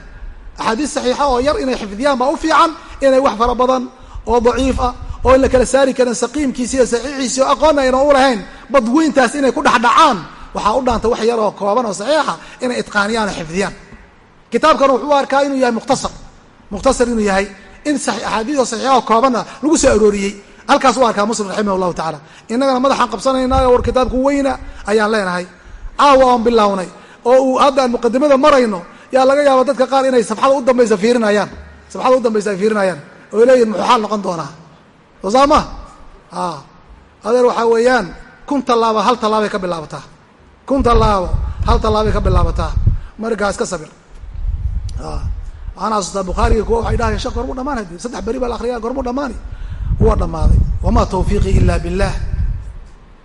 S1: Axaadiis saxiixa oo yar inay xifdiyaan baa u fiican inay wax fara badan oo daciif ah oo in la kala saari karin saqiimkiisi iyo saxiixiisi oo aqoonna ayna u lahayn badweyntaas inay ku dhexdhacaan waxaa u dhaanta wax yar oo kooban oo saxiixa inay itqaaniyaan oo xifdiyaan. Kitaabkan wuxuu arkaa inuu yahay mukhtasar. Mukhtasar inuu yahay in axaadiis oo saxiixa oo koobanna lagu soo arooriyey halkaas u arkaa muslim raximah llahu tacaala. Innagana madaxaan qabsanaynayo war kitaabku weyna ayaan leenahay. Caawa oon bilownay oo uu hadda aan muqadimada marayno yaa laga yaaba dadka qaar inay safxada u dambaysa fiirinayaan. Safxada u dambaysa ay fiirinayaan. Oo leeyihiin muxuu xaal noqon doonaa? Soo saa adeer waxaa weeyaan kun tallaaba hal tallaabay ka bilaabataa. Kun tallaabo hal tallaabay ka bilaabataa. Markaa iska sabir. Waxaan xasuustaa bukhaariga kuwa waxay dhahayeen shek gormu dhamaan hadi saddex beri baa la akriya gormu dhamaani huwa dhammaaday. Wamaa tawfiiqii ila billah.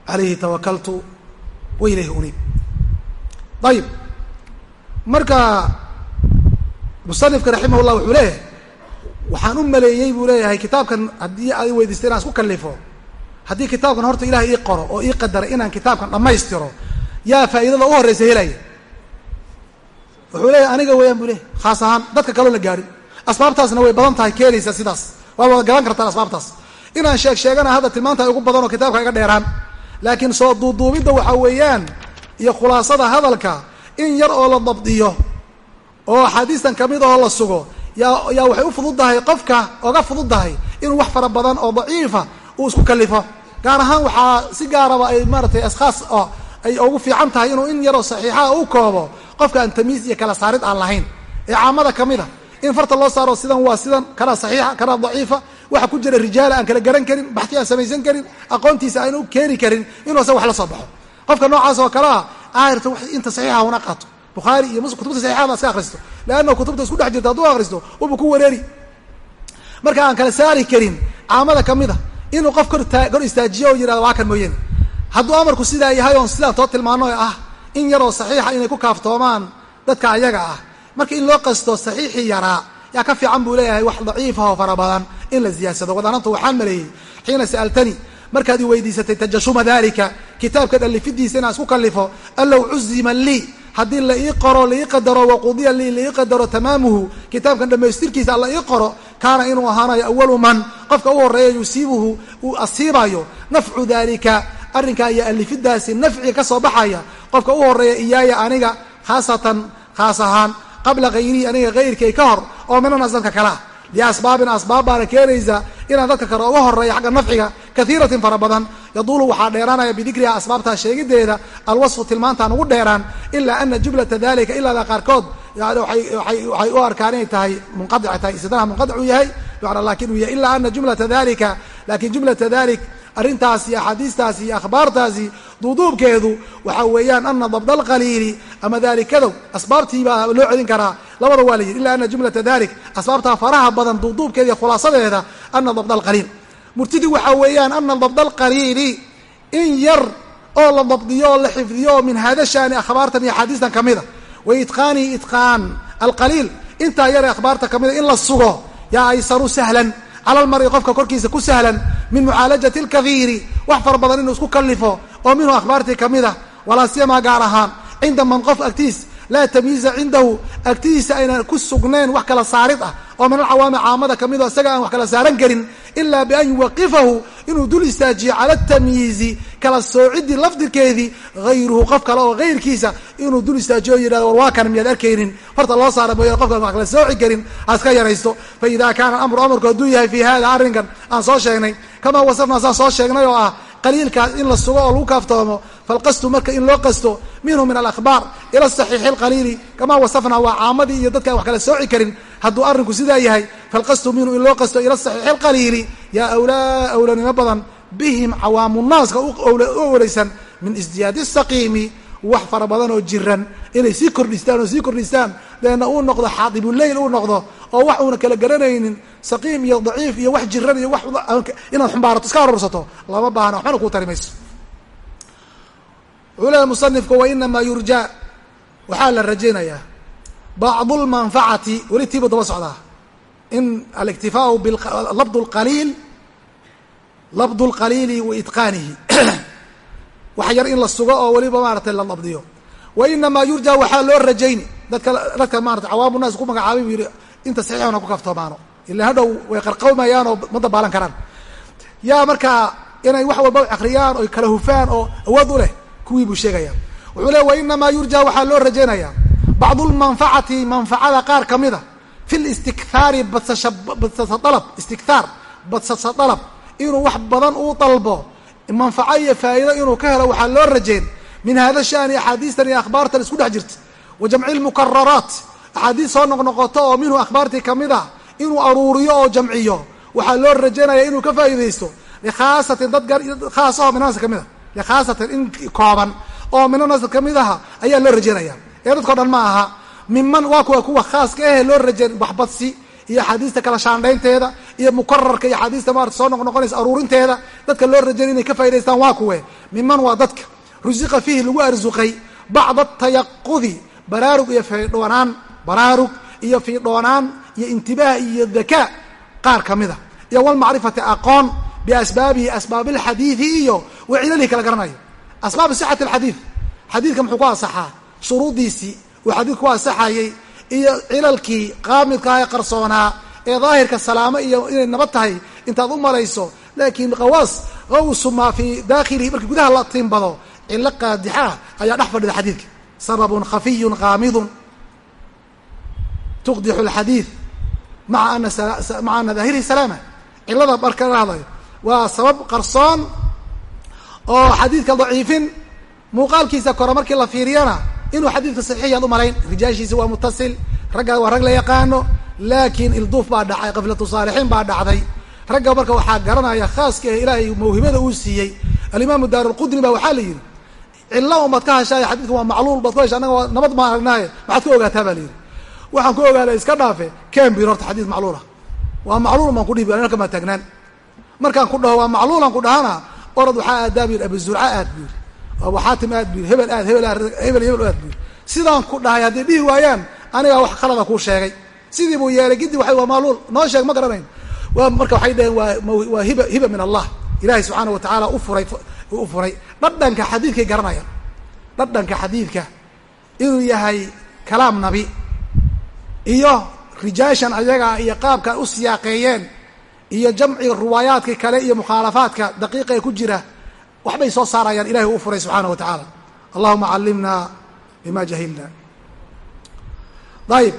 S1: Calayhi tawakaltu wa ilayhi uniib ayib marka musanifka raximah llah wuxuu leeyahay waxaan u maleeyey buu leeyahay kitaabkan haddii aad weydiistay inaan isku kalifo haddii kitaabkan horta ilahay ii qoro oo ii qadaray inaan kitaabkan dhammaystiro yaa faa'iidada u horreysa helaya. Wuxuu leeyahay aniga weeyaan buu leeyahy khaas ahaan dadka kaloo la gaadhin asbaabtaasna way badan tahay keenaysa sidaas. Waa wada garan kartaan asbaabtaas inaan sheeg sheegana hadda tilmaanta ugu badan oo kitaabka iga dheeraan. Laakiin soo duuduubidda waxaa weeyaan iyo khulaasada hadalka in yar oo la dabdiyo oo axaadiistan ka mid ahoo la sugo yaa yaa waxay u fududdahay qofka oga fududdahay inuu wax fara badan oo daciifa uu isku kalifo. Gaar ahaan waxaa si gaaraba ay maaratay ashkaas oo ay ugu fiican tahay inuu in yaroo saxiixaa u koobo qofka aan tamiis iyo kala saarid aan lahayn. Ee caamada ka mid a in farta loo saaro sidan waa sidan kanaa saxiixa kanaa daciifa waxa ku jira rijaala aan kala garan karin baxti aan samaysan karin aqoontiisa aan u keeni karin inuu wax la soo baxo. Qofka noocaas oo kale ah aarta inta saxiixa una qaato. Bukhaari iyo kutubta saxiixada iska akhristo. Leanna kutubta isku dhex jirta hadduu akhristo uba ku wareeri. Marka aan kala saari karin caamada ka mid a inuu qof kor kor istaajiyo oo yihahdo waa kan mooyane hadduu amarku sidaa yahay oon sidaan too tilmaano ah in yaroo saxiixa inay ku kaaftoomaan dadka ayaga ah. Marka in loo qasto saxiixii yaraa yaa ka fiican buu leeyahay wax daciifah oo fara badan in la ziyaadsado wadanantu waxaan maleeyey xiina sa'altanii markaad i weydiisatay tajashuma dalika kitaabkan alifidiisa inaan isku kalifo allow cuzima lii. Haddii la ii qoro la ii qadaro waqudiya lii la ii qadaro tamaamuhu kitaabkan dhammaystirkiisa alla ii qoro kaana inuu ahaanayo awalu man. Qofka u horreeya yusiibuhu uu asiibayo nafcu dalika arrinkaa iyo alifidaasi nafciga ka soo baxaya. Qofka u horreeya iyaaya aniga khaasatan khaas ahaan qabla hayrii aniga hayrkay ka hor oo minanas dadka kale ah liasbaabin asbaab baana keenaysa inaan dadka kale uga horreeya xagga nafciga kaiiratin fara badan. Yaduulu waxaa dheeraanaya bidikriha asbaabtaa sheegideeda alwasfu tilmaantaan ugu dheeraan ilaa ana jumlata dalika ilaada qaarkood waxay u arkaan inay tahay munqadica tahay istidnaha munqadic uu yahay. Bimacnaa laakiin uu yahay ilaa ana jumlata dalika laakiin jumlata dalik arrintaasi iyo axaadiistaasi iyo akhbaartaasi duuduubkeedu waxa weeyaan ana dabda alqaliili ama dalikadow asbaabtii baa loo celin karaa. Labada waa la yidhi ila ana jumlata dalik asbaabtaa faraha badan duuduubkeeda iyo khulaasadeeda ana dabda alqaliil murtidi waxaa weeyaan ana dabda alqaliili in yar oo la dabdiyo oo la xifdiyo oo min hada shani akhbaartan iyo axaadiistan kamida wa itqaanihi itqaan alqaliil intaa yar ee akhbaarta kamida in la sugo yaa aysaru sahlan cala almari qofka korkiisa ku sahlan min mucaalajati alkaiiri wax fara badan inuu isku kalifo oo minhu akhbaartii ka mid a walaa siyamaa gaar ahaan cinda man qof agtiis laa tamyiiza cindahu agtidiisa aynan ku sugnayn wax kala saarid ah oo min alcawaami caamada ka mid o isaga aan wax kala saaran karin ilaa bian yuwaqifahu inuu dul istaajiyo cala tamyiizi kala soocidii lafdirkeedii hayruhu qof kale oo hayrkiisa inuu dul istaajiyo o yidhahdo war waa kan miyaad arkaynin? Horta loo saara mooya qofkaan wax kala sooci karin ha iska yaraysto fa ida kaana amru amarku hadduu yahay fi hada arrinkan aan soo sheegnay kamaa wasafnaa saan soo sheegnay oo ah qaliilkaas in la sugo oo lagu kaaftoomo falqasdu marka in loo qasto minhu min alahbaar ila saxiixi alqaliili kamaa wasafnaa waa caamadii iyo dadka aan wax kala sooci karin hadduu arrinku sidaa yahay falqasdu minhu in loo qasto ila saxiixi alqaliili yaa awlaa awlanimo badan bihim cawaamunaaska u owleysan min isdiyaadi saqiimi wax fara badan oo jiran inay sii kordhistaan oo sii kordhistaan deena uu noqdo xaadibuleyl uu noqdo oo wax uuna kala garanaynin saqiim iyo daciif iyo wax jiran iyo wax xumbaarato iska arursato lama baahna waxbana kuu tari mayso. Musanifku wa inamaa yurjaa waxaa la rajaynayaa bacdu lmanfacati weli tiibu daba socdaa in aliktifaau bilabd lqaliil labd lqaliili wa itqaanihi [clears throat] wax yar in la sugo oo weliba maaratay la dabdiyo wa inamaa waxaa loo rajayni dadka dadka maarata cawaamu naas ku magacaabay buu yidhi inta saxiixuna ku kaftoomaano ila hadhow way qarqawmayaan oo ma dabaalan karaan. Yaa markaa inay wax walba akriyaan oy kala hufaan oo awood u leh kuwii buu sheegaya. Wuxuu le wa inamaa waxaa loo rajaynayaa bacdu lmanfacati manfacada qaar kamida fi listikhaari badsasha badsasa dalab istikhaar badsasa dalab. Inuu wax badan uu dalbo manfaco iyo faa'iido inuu ka helo waxaa loo rajeyn min hada shani axaadiistan iyo akhbaartan isku dhex jirta. Wa jamci lmukararaat axaadiis soo noqnoqoto oo minhu akhbaartii ka mid a inuu aruuriyo oo jamciyo. Waxaa loo rajaynaya inuu ka faa'iidaysto. Likhaasatin dad khaasaho minanas ka mid a likhaasatin in kooban oo minanas ka mid aha ayaa loo rajaynaya. Ee dadkao dhan ma aha. Miman waa kuwa kuwa khaaska ahe loo rajayn. Waxbadsi iyo axaadiista kala shaandhaynteeda iyo mukararka iyo axaadiista maarata soo noqnoqonaysa aruurinteeda dadka loo rajayn inay ka faa'idaystaan waa kuwe. Miman waa dadka. Rusiqa fiihi lagu arsuqay bacda tayaqudi baraarug iyo fiidhoonaan baraarug iyo fiidhoonaan iyo intibaah iyo dakaa qaar ka mida. Iyo walmacrifati aqoon biasbaabihi asbaabilxadiidi iyo wa cilalihi kala garanayo. Asbaabi sixati alxadiid. Xadiidka muxuu ku asaxaa? Shuruudiisii. Uu xadiid ku asaxayey iyo cilalkii qaamidkaah ee qarsoonaa ee daahirka salaamo iyo inay nabad tahay intaad u malayso. Laakiin qawaas qawsu maa fii daakhilihi markii gudaha la tiimbado cilo qaadixaah ayaa dhex fadhida xadiidka. Sababun khafiyun qaamidun. Tuqdixu alxadiid maa maca ana daahirihi salaama. Cilada marka la waa sabab qarsoon oo xadiidka daciifin. Muuqaalkiisa kore markii la fiiriyana inuu xadiidka saxiixiyaad umalayn rijaashiisi waa mutasil ragga waa rag la yaqaano laakiin ilduuf baa dhacay kaflatu saalixiin baa dhacday. Ragga marka waxaa garanaya khaaska ee ilaahay mawhibada uu siiyey. Alimaamu daarulqudni ba waxaa la yidhi cilla umaad ka hashaayo xadiidka waa macluul baad ku hesha annaga nabad maan aragnaaye maxaad ku ogaataa? ba la yidhi. Waxaan ku ogaanay iska dhaafe cambir horta xadiis macluulah waa macluul baan kudhihi halka maa taagnaan markaan ku dhaho waa macluulan ku dhahana orad waxaa aadaa bu yidhi abuzurca aad bu yidhi abu xaatim aad bu hebel aad hebel hebel hebel aad bu sidaan ku dhahay hadday dhihi waayaan anigaa wax khalada kuu sheegay. Sidii buu yeelay gidi waay waa macluul noo sheeg ma garanayn. Marka waxay dhaheen waa hiba hiba min allah. Ilahay subxaana watacaala ufuray u furay dhadhanka xadiidkay garanayaan. Dhadhanka xadiidka. Inuu yahay kalaam nabi. Iyo rijaashan ayaga iyo qaabka u siyaaqeeyeen. Iyo jamciga riwaayaadka kale iyo mukhaalafaadka daqiiqa ee ku jira waxbay soo saarayaan ilahay u furay subxaana wa tacaala allahuma callimna bima jahilna ayib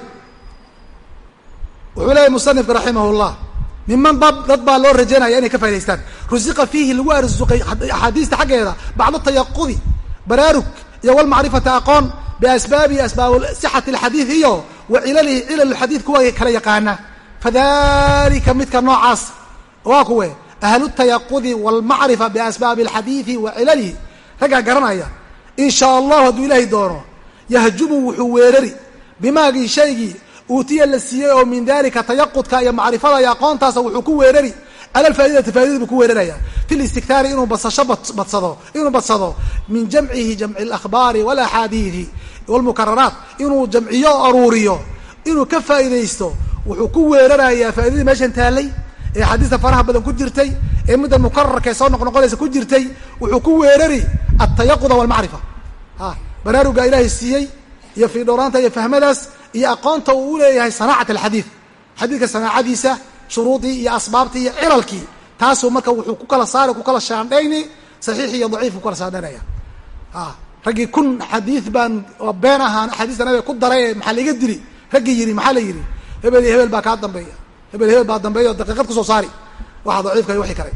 S1: wuxuu leeyahy musanifka raximah llah miman dad dad baa loo rajaynaya inay ka faa'idaystaan. Rusiqa fiihi lagu arsuqay axaadiista xaggeeda bacdo tayaqudi baraarug iyo walmacrifati aqoon biasbaabi asbaab sixati alxadiid iyo wa cilalihi cilal xadiid kuwa kala yaqaana. Fadalika midka noocaas waa kuwe ahlu tayaqudi walmacrifa biasbaabi alxadiidi wa cilalihi raggaa garanaya in allahu hadduu ilaahay doono yahjumu wuxuu weerari. Bimaagii shaygii uutiya la siiyey oo min dalika tayaqudka iyo macrifada iyo aqoontaasa wuxuu ku weerari. Cala alfaa'idati buu ku weeraraya. Fi listiktaari inuu basasho badsado inuu badsado. Min jamcihi jamci alakhbaari walaxaadiidi walmukararaat inuu jamciyo aruuriyo. Inuu ka faa'idaysto wuxuu ku weerarayaa faa'idadii meeshan taallay ee xadiista faraha badan ku jirtay ee midda mukararkae soo noqnoqonaysa ku jirtay wuxuu ku weerari altayaquda walmacrifa a baraaruga ilaahay siiyey iyo fiidhowraanta iyo fahmadaas iyo aqoonta uu uleeyahay sanaacat alxadiid. Xadiidka sanaacadiisa shuruudii iyo asbaabtii iyo cilalkii taasuu marka wuxuu ku kala saari ku kala shaandhayni saxiix iyo daciif ku kala shaandhaynaya raggii kun xadiid baan been ahaan axaadiista nabiga ku daray maxaa laiga dili raggii yidhi maxaa la yidhi? Hebel iyo hebel baa kaa dambeeya hebel hebel baa dambeeya o daqiiqad ku soo saari. Waxa daciifka wixii kale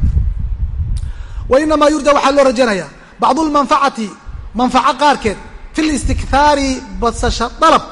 S1: wa inamaa yurja waxaa loo rajaynaya bacdu lmanfacati manfaco qaarkeed fi listikhaari badsasho dalab.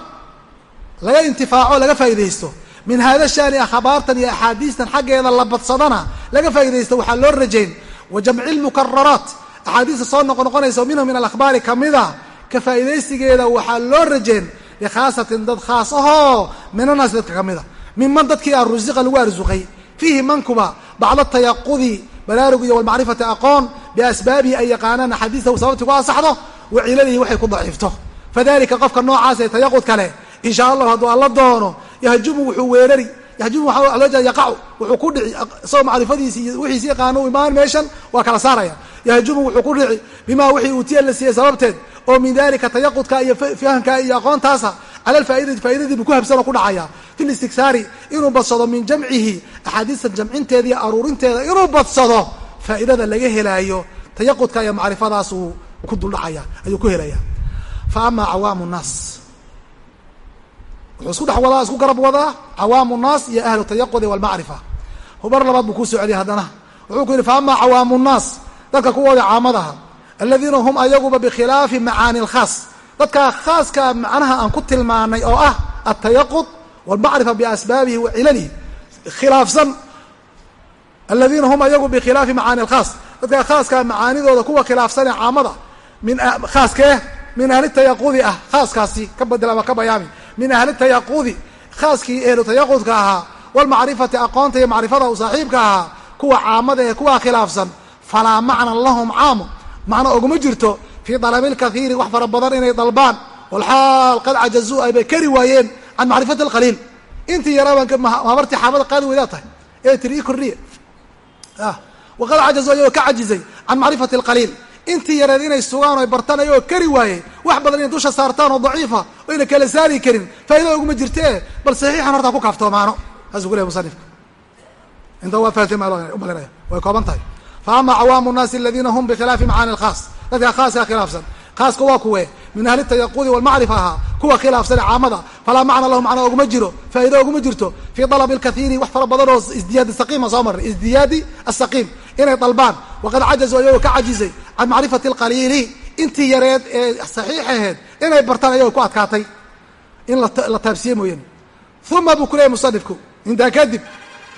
S1: Laga intifaaco laga faa'idaysto. Min hada shani akhbaartan iyo axaadiistan xaggeeda la badsadana laga faa'idaysto waxaa loo rajayn. Wa jamci lmukararaat axaadiista soo noqnoqonaysa minhu min alakhbaari kamida ka faa'idaysigeeda waxaa loo rajayn likhaasatin dad khaas ahoo minanaas dadka kamida minman dadkii aan rusiqa lagu arsuqay fiihi mankuba bacda tayaqudi baraarug iyo walmacrifati aqoon biasbaabihi ay yaqaanaan axaadiista sababtii ku ansaxdo wa cilalihi waxay ku daciifto fadalika qofka noocaas ee tayaqud kale in shaa allahu hadduu alla doono yahjumu wuxuu weerari yahjumu waa loo jeeda yaqacu wuxuu ku dhici isagoo macrifadiisi iyo wixiisi yaqaano u imaan meeshan waa kala saaraya yahjumu wuxuu ku dhici bimaa wixii uutiya la siiyey sababteed oo min dalika tayaqudka iyo fahamka iyo aqoontaasa cala alfaa'idati faa'idadii buu ku habsanoo ku dhacaya fi listiksaari inuu badsado min jamcihi axaadiista jamcinteeda iyo aruurinteeda inuu badsado faa'idada laga helaayo tayaqudka iyo macrifadaasuu ku duldhacaya ayuu ku helaya fa ama cawaamu nnaas wuxuu isku dhex wadaa isku garab wadaa cawaamu nnaas iyo ahlu tayaqudi walmacrifa hubar labaad buu kuu soo celiyay haddana wuxuu ku yidhi fa ama cawaamu nnaas dadka kuwooda caamadaha aladiina hum ayaguba bikhilaafi macaani lkhaas dadkaa khaaskaa macnaha aan ku tilmaanay oo ah altayaqud walmacrifa biasbaabihi wa khilaafsan. Aladiina hum ayagu bikhilaafi macaani alkhaas. Dadkaa khaaskaa macaanidooda kuwa khilaafsanee caamada min khaaskee min ahli tayaqudi ah khaaskaasi ka bedel ama ka bayaami. Min ahli tayaqudi khaaskii ehlu tayaqudka ahaa walmacrifati aqoonta iyo macrifada u saaxiibka ahaa kuwa caamada ee kuwa khilaafsan falaa macnan lahum caamu. Macno oguma jirto fii dalabi lkathiiri wax fara badan inay dalbaan walxaal qad cajazuu aybay kari waayeen can macrifati alqaliil intii yaraaban habartii xaafada qaadi weydaa tahay ee tiri i kordhiya waqad cajazuu ayagoo ka cajizay can macrifati alqaliil intii yareed inay sugaan o bartaan ayagoo kari waayey wax badan inay dusha saartaan oo daciifa o ayna kala saari karin faa'ida oguma jirtee bal saxiixan horta ku kaaftoomaano saasuu ku lehay musanifka inta waa fahamtay umalinaya way kooban tahay fa ama cawaamu nnaasi aladiina hum bikhilaafi macaani alkhaas dadka khaaska khilaafsan khaaska waa kuwe min ahli tayaqudi walmacrifa ahaa kuwa khilaafsan caamada falaa macna lahu macna oguma jiro faa'ido oguma jirto fii dalabi alkathiiri wax fara badan oo isdiyaadi saqiima soo marray isdiyaadi asaqiim inay dalbaan waqad cajazuu ayagoo ka cajizay can macrifati alqaliili intii yareed ee saxiix aheed inay bartaan ayagoo ku adkaatay in la taabsiye mooyaane uma buu ku leeyay musanifku intaa kadib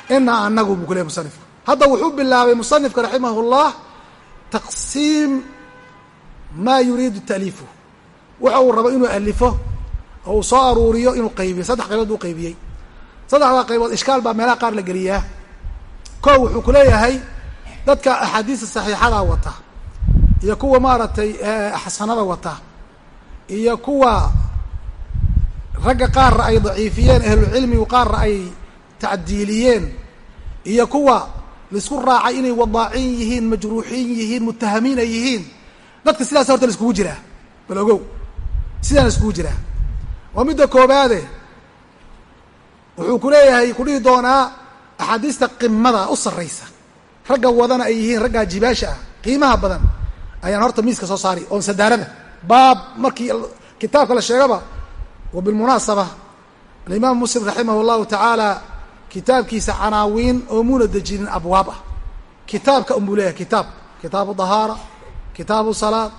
S1: inaa anagu buu ku leeyay musanifku hadda wuxuu bilaabay musanifka raximah llah taqsiim maa yuriidu taaliifu waxa uu rabo inuu alifo oo uu soo aruuriyo inuu qaybiyo saddex qaybood buu qaybiyey. Saddexdaa qaybood ishkaal baa meelaha qaar la geliyaa. Ko wuxuu ku leeyahay dadka axaadiista saxiixada wata iyo kuwa maaragtay xasanada wata iyo kuwa ragga qaarna ay daciifiyeen ahlucilmigu qaarna ay tacdiiliyeen iyo kuwa la isku raacay inay wadaacin yihiin majruuxiin yihiin mutahamiin ay yihiin. Dadka sidaas horta laiskugu jiraa bal ogow sidaan laiskugu jiraa waa midda koobaade. Wuxuu ku leeyahay kudhihi doonaa axaadiista qimada u sarraysa. Ragga wadana ay yihiin raggaa jibaasha ah qiimaha badan ayaan horta miiska soo saari oon sadaarada. Baab markii kitaabka la sheegaba wa bilmunaasaba alimaam muslim raximah llahu tacaala kitaabkiisa canaawiin oo muuna dejinin abwaab ah. Kitaabka unbuu leeyahay kitaab. Kitaabu dahaara kitaabu salaad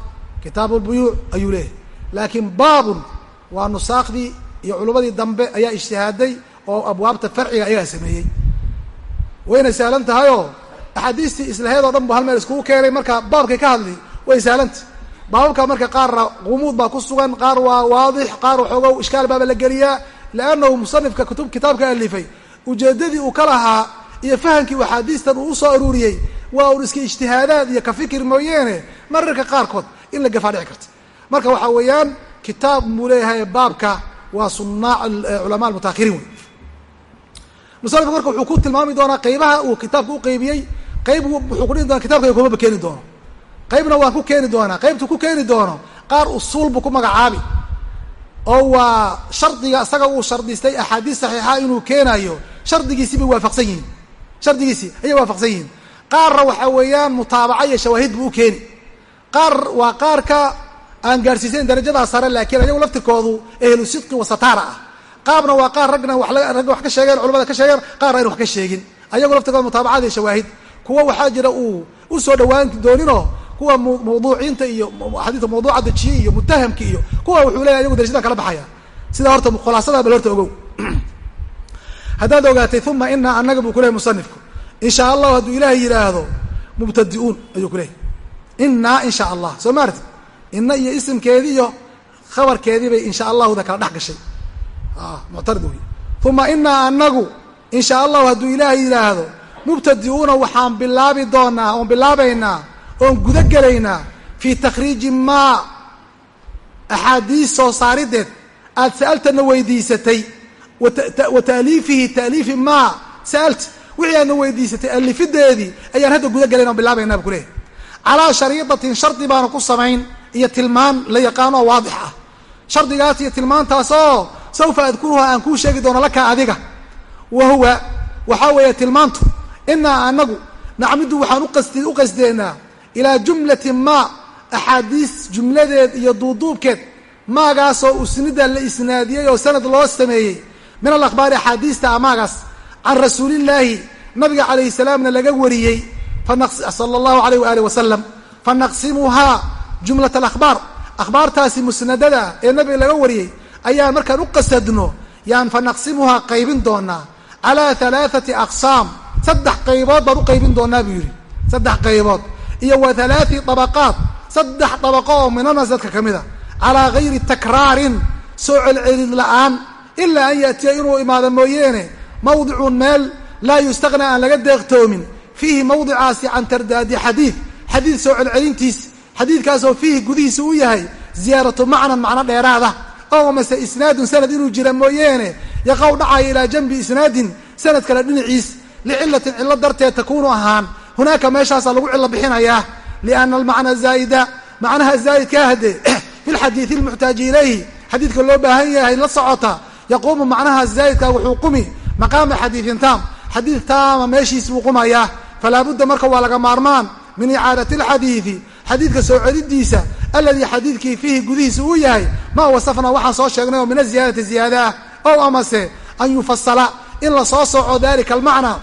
S1: kitaabu lbuyuuc ayuu leeyahay. Laakiin baabun waa nusaakhdii iyo culummadii dambe ayaa ijtihaaday oo abwaabta farciga ayagaa sameeyey. Wayna sahlan tahayoo axaadiistii islaheed oo dhan bu hal meel iskugu keenay marka baabkay ka hadli way sahlanta baababka marka qaarna qumuud baa ku sugan qaar waa waadix qaar waxoogo ishkaal baaba la geliyaa liannahu musanifka kutub kitaabka alifay ujeeddadii uu ka lahaa iyo fahamkii uu axaadiistan uu u soo aruuriyey waa un iska ijtihaadaad iyo ka fikir mooyeene mararka qaarkood in la gafaa dhici karta marka waxaa weeyaan kitaab buu leeyahay baabka waa sunaac culama almutaahiriin wey musanifku marka wuxuu ku tilmaami doonaa qeybaha uu kitaabka u qeybiyey qeyb wuxuu ku dhihi doona kitabka kumaba keeni doono. Qeybna waan ku keeni doonaa qeybtu ku keeni doono qaar usuul buu ku magacaabi. Oo waa shardiga isaga uu shardistay axaadiis saxiixa inuu keenayo shardigiisii bay waafaqsan yihiin. Shardigiisii ayay waafaqsan yihiin. Qaarna waxaa weeyaan mutaabaca iyo shawaahid buu u keeni qaar waa qaarka aan gaarsiisayn darajadaa sare laakiin ayagu laftirkoodu ehlu sidqi wasataara ah. Qaabna waa qaar ragna wa ragga wax ka sheegeen culamada ka sheegeen qaarna aynu wax ka sheegin. Ayagu laftirkooda mutaabacada iyo shawaahid. Kuwa waxaa jira uu u soo dhawaan dooninoo kuwa mawduuciinta iyo xadiidka mawduuca dejiye iyo mutahamki iyo kuwa wuxuu leeyahy ayagu darajadan kala baxaya. Sidaa horta khulaasada bal ogow haddaad ogaatay uma inaa annaga buu kuleyahy musanifku. In shaa allahu hadduu ilaahay yidhaahdo mubtadiuun ayuu kuleeyahy inaa in shaa allah soo maarti ina iyo isimkeedii iyo khabarkeedii bay in shaa allahuda kala dhex gashay. Muctarid wey uma inaa anagu in shaa allahu hadduu ilaahay yidhaahdo mubtadiuuna waxaan bilaabi doonaa oon bilaabaynaa oon guda gelaynaa fii takhriiji maa. Axaadiis soo saarideed aad sa'altana weydiisatay wa taaliifihi taaliifi maa sa'alta wixii aadna weydiisatay alifideedii ayaan hadda guda gelayn oon bilaabaynaa bu kuleehay calaa shariidatin shardi baanu ku samayn iyo tilmaan la yaqaano oo waadix ah. Shardigaas iyo tilmaantaas oo sawfa adkuruha aan kuu sheegi doono laka adiga. Wa huwa waxaa weeye tilmaantu inaa anagu nacmidu waxaan u qasdeennaa ilaa jumlati maa axaadiis jumladeed iyo duuduubkeed maagaasoo usnida la isnaadiyey oo sanad loo sameeyey min alakhbaari axaadiista a maagaas can rasuulillaahi nabiga calayhi salaamna laga wariyey sala allahu alayh waaalih wasalam fanaqsimuhaa jumlat alakhbaar akhbaartaasi musnadada ah ee nabiga laga wariyey ayaan markaan u qasadno yaan fanaqsimuhaa qaybin doonaa calaa halaathati aqsaam saddex qaybood baan u qaybin doonaa buu yidhi. Saddex qaybood. Iyo wa halaati dabaqaat saddex dabaqo oo minanas dadka ka mid a. Calaa gayri takraarin soo celcelin la'aan ilaa an yaatiya inuu imaado mooyeene mawdicun meel laa yustaqnaa aan laga deeqtoomin. Fiihi mawdicaasi can tardaadi xadiid. Xadiid soo celcelintiis xadiidkaasoo fiihi gudihiisa u yahay ziyaaratu macnan macno dheeraada oo mase isnaadun sanad inuu jira mooyeene yaqow dhacaya ilaa janbi isnaadin sanad kale dhinaciis licilatin cillo darteed takuunu ahaan. Hunaaka meeshaasaa lagu cillo bixinayaa liana almacna zaa'ida macnaha zaa'idkaa hadde [clears throat] fi lxadiidi almuxtaaji ilayhi. Xadiidka loo baahan yahay la socota yaquumu macnaha zaa'idka wuxuu qumi maqaama xadiidin taam. Xadiid taama meeshiis buu qumayaa. Falaa budda marka waa laga maarmaan min icaadati alxadiidi. Xadiidka soo celidiisa aladii xadiidkii fiihi gudihiisa uu yahay maa wasafna waxaan soo sheegnay oo min aziyaadati ziyaada ah. Ow amase an yufasala in la soo soco dalika almacna.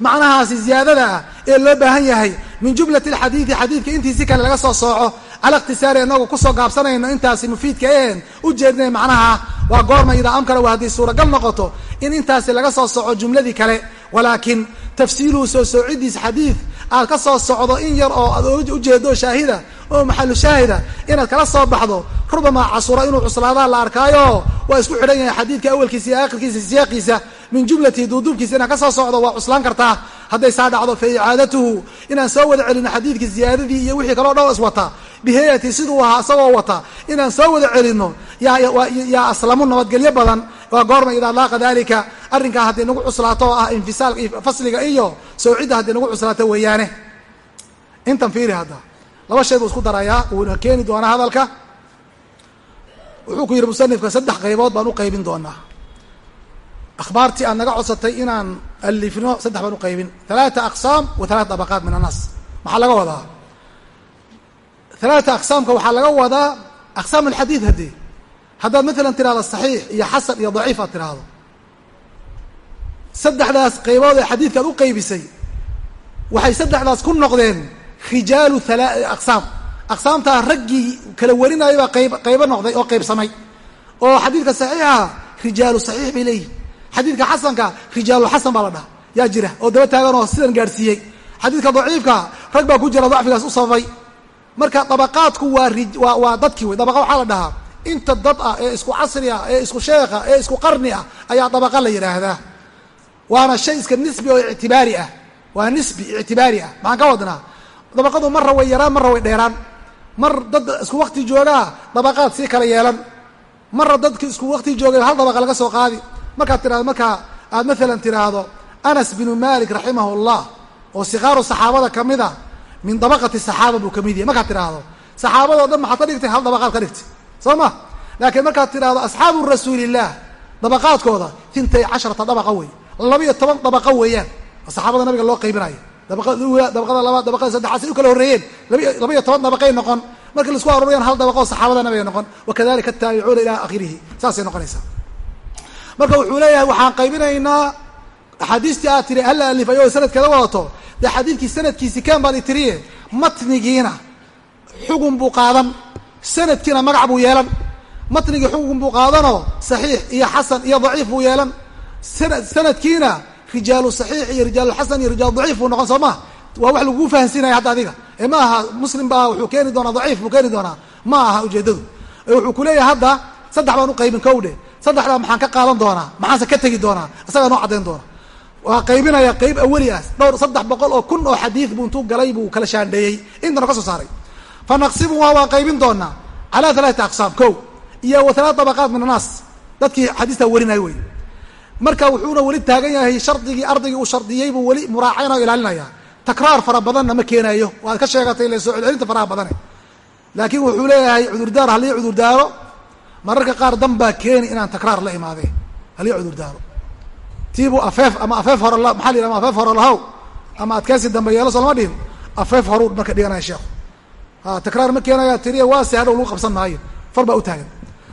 S1: Macnahaasi ziyaadada ah ee loo baahan yahay min jumlati alxadiidi xadiidka intiisi kale laga soo sooco cala ikhtisaari inagu ku soo gaabsanayno intaasi mufiidka een u jeednay macnaha waa goorma idaa amkana waa haddii suuragal noqoto in intaasi laga soo soco jumladii kale. Walaakin tafsiiluhu soo soocidiis xadiid aad ka soo socdo in yar oo aad ujeedo shaahida oo maxalu shaahida inaad kala soo baxdo rubamaa casura inuu cuslaadaa la arkaayo waa isku xidhan yahay xadiidka awalkiisa iyo aakhirkiisa siyaaqiisa min jumlatihi duuduubkiisa inaad ka soo socdo waa cuslaan kartaa hadday saa dhacdo fa icaadatuhu inaan soo wada celino xadiidkii ziyaadadii iyo wixii kaloo dhan iswata bihayati siduu ahaa isagoo wata. Inaan soo wada celino yaa aslamu nabadgelyo badan. Waa goorma idaa laaqa dalika arrinkaa hadday nagu cuslaato oo ah infisaal fasliga iyo soocidda hadday nagu cuslaato weeyaane. Intan fiiri hadda. Laba shay buu isku darayaa wuuna keeni doonaa hadalka. Wuxuu ku yidhi musanifka saddex qaybood baan u qaybin doonaa akhbaartii aad naga codsatay inaan alifno saddex baan u qaybin halaata aqsaam wa halaata dabaqaat min annaas maxaa laga wadaa halaata aqsaamka waxaa laga wadaa aqsaam alxadiid haddii haddaad maalan tirahdo saxiix iyo xasan iyo daciif aad tiraahdo saddexdaas qaybood ee xadiidkaad u qaybisay waxay saddexdaas ku noqdeen rijaalu aqsaam aqsaamtaa raggii kala warinayay baa qayb qaybo noqday oo qaybsamay oo xadiidka saxiixaha rijaalu saxiix bay leeyihiin xadiidka xasanka rijaalulxasan baa la dhaha yaa jira oo daba taagan oo sidan gaadhsiiyey xadiidka daciifka rag baa ku jira dacfigaas u sababay marka dabaqaadku waa waa dadkii wey. Dabaqa waxaa la dhahaa inta dad ah ee isku casri ah ee isku sheekha ee isku qarni ah ayaa dabaqa la yidhaahdaa waana shay iska nisbi oo ictibaari ah. Waa nisbi ictibaari ah. Maxaan ka wadnaa? Dabaqadu marra way yaraan marra way dheeraan. Mar dad isku wakti joogaa dabaqaad sii kala yeelan. Marra dadki isku wakti joogay hal dabaqa laga soo qaadi markaad tirahdo markaa aad maalan tiraahdo anas binu malik raximahu llah oo sikaaru saxaabada ka mid a min dabaqati saxaaba buu ka mid yahay. Markaad tiraahdo saxaabadoo dhan maxaad ka dhigtay? Hal dabaqaad ka dhigtay. Soo ma? Laakiin markaad tidhahdo asxaabu rasuuliillah dabaqaadkooda tintay casharata dabaqa wey labiyo toban dabaqa weeyaan saxaabada nabiga loo qaybinayo. Dabaqada dabaqada labaad dabaqada saddexaad say u kala horreeyeen labiyo toban dabaqay noqon. Markii la isku aroorayaan hal dabaqa oo saxaabada nabiga noqon. Wakadalika ataabicuuna ilaa akhirihi saasay noqonaysaa marka wuxuu leeyahay waxaan qaybinaynaa axaadiistii aad tiri halla alif ayoo sanadkeeda wadato. Dee xadiidkii sanadkiisi kaan baad itiriye matnigiina xugun buu qaadan sanadkiina magac buu yeelan matnigii xugun buu qaadanoo saxiix iyo xasan iyo daciif buu yeelan. Sanad sanadkiina rijaalu saxiix iyo rijaalxasan iyo rijaal daciif buu noqon soo ma? Waa wax laguu fahansiinaya hadda adiga. Ee ma aha muslim baa wuxuu keeni doonaa daciif buu keeni doonaa. Ma aha ujeedadu wuxuu ku leeyahay hadda saddex baan u qaybin kowdhe saddexdaa maxaan ka qaadan doonaa? Maxaanse ka tegi doonaa? Isagaa noo caddayn doona waa qaybinaya qayb aweli ah dhowr saddex boqol oo kun oo xadiid buu intuu galay buu kala shaandheeyey. Intana ka soo saaray. Fa naqsibuhaa waan qaybin doonaa. Calaa talaati aqsaam ko iyo wa talaat dabaqaat min annaas. Dadkii xadiistaa warinaya wey marka wuxuuna weli taagan yahay shardigii ardaygii uu shardiyey buu weli muraacayna o ilaalinaya. Takraar fara badanna ma keenayo. Waad ka sheegatay ile celcelinta faraha badane. Laakiin wuxuu leeyahay cudurdaar halii cudurdaaro mararka qaar dan baa keeni inaan takraar la imaade halii cudurdaaro tiibuu afeef ama afeef hore maxaa la ama afeef hore lahow ama adkeysi dambe yeelo soo lama dhihin? Afeef horuu marka dhiganaya sheekhu. Ha takraar ma keenaya tiriya waase hadhow lagu qabsan maayo far baa u taagan.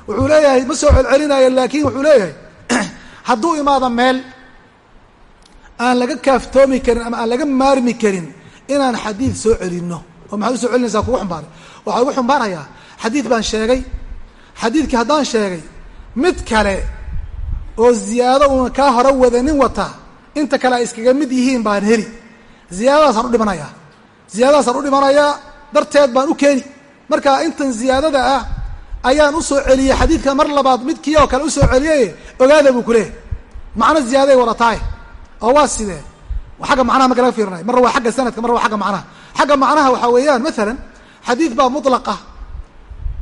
S1: Wuxuu leeyahay ma soo celcelinayo laakin wuxuu leeyahay [clears throat] hadduu imaado meel aan laga kaaftoomi karin ama aan laga maarmi karin inaan xadiid soo celinno oo maxaad u soo celinaysaa kugu xumbaaray waxaa ugu xumbaarayaa xadiid baan sheegay xadiidkii haddaan sheegay mid kale oo ziyaado uuna kaa hore wadanin wata inta kale ay iskaga mid yihiin baan heli. Ziyaadadaasaan u dhimanayaa. Ziyaadadaasaan u dhimanayaa darteed baan u keeni. Marka intan ziyaadada ah ayaan u soo celiyey xadiidkan mar labaad midkii oo kale u soo celiyey ogaada buu kuleeyahy macno ziyaaday wadataay oo waa sidee xagga macnaha marka laga fiirinay marna waa xagga sanadka marna waa xagga macnaha. Xagga macnaha waxaa weeyaan maalan xadiid baa mutlaqa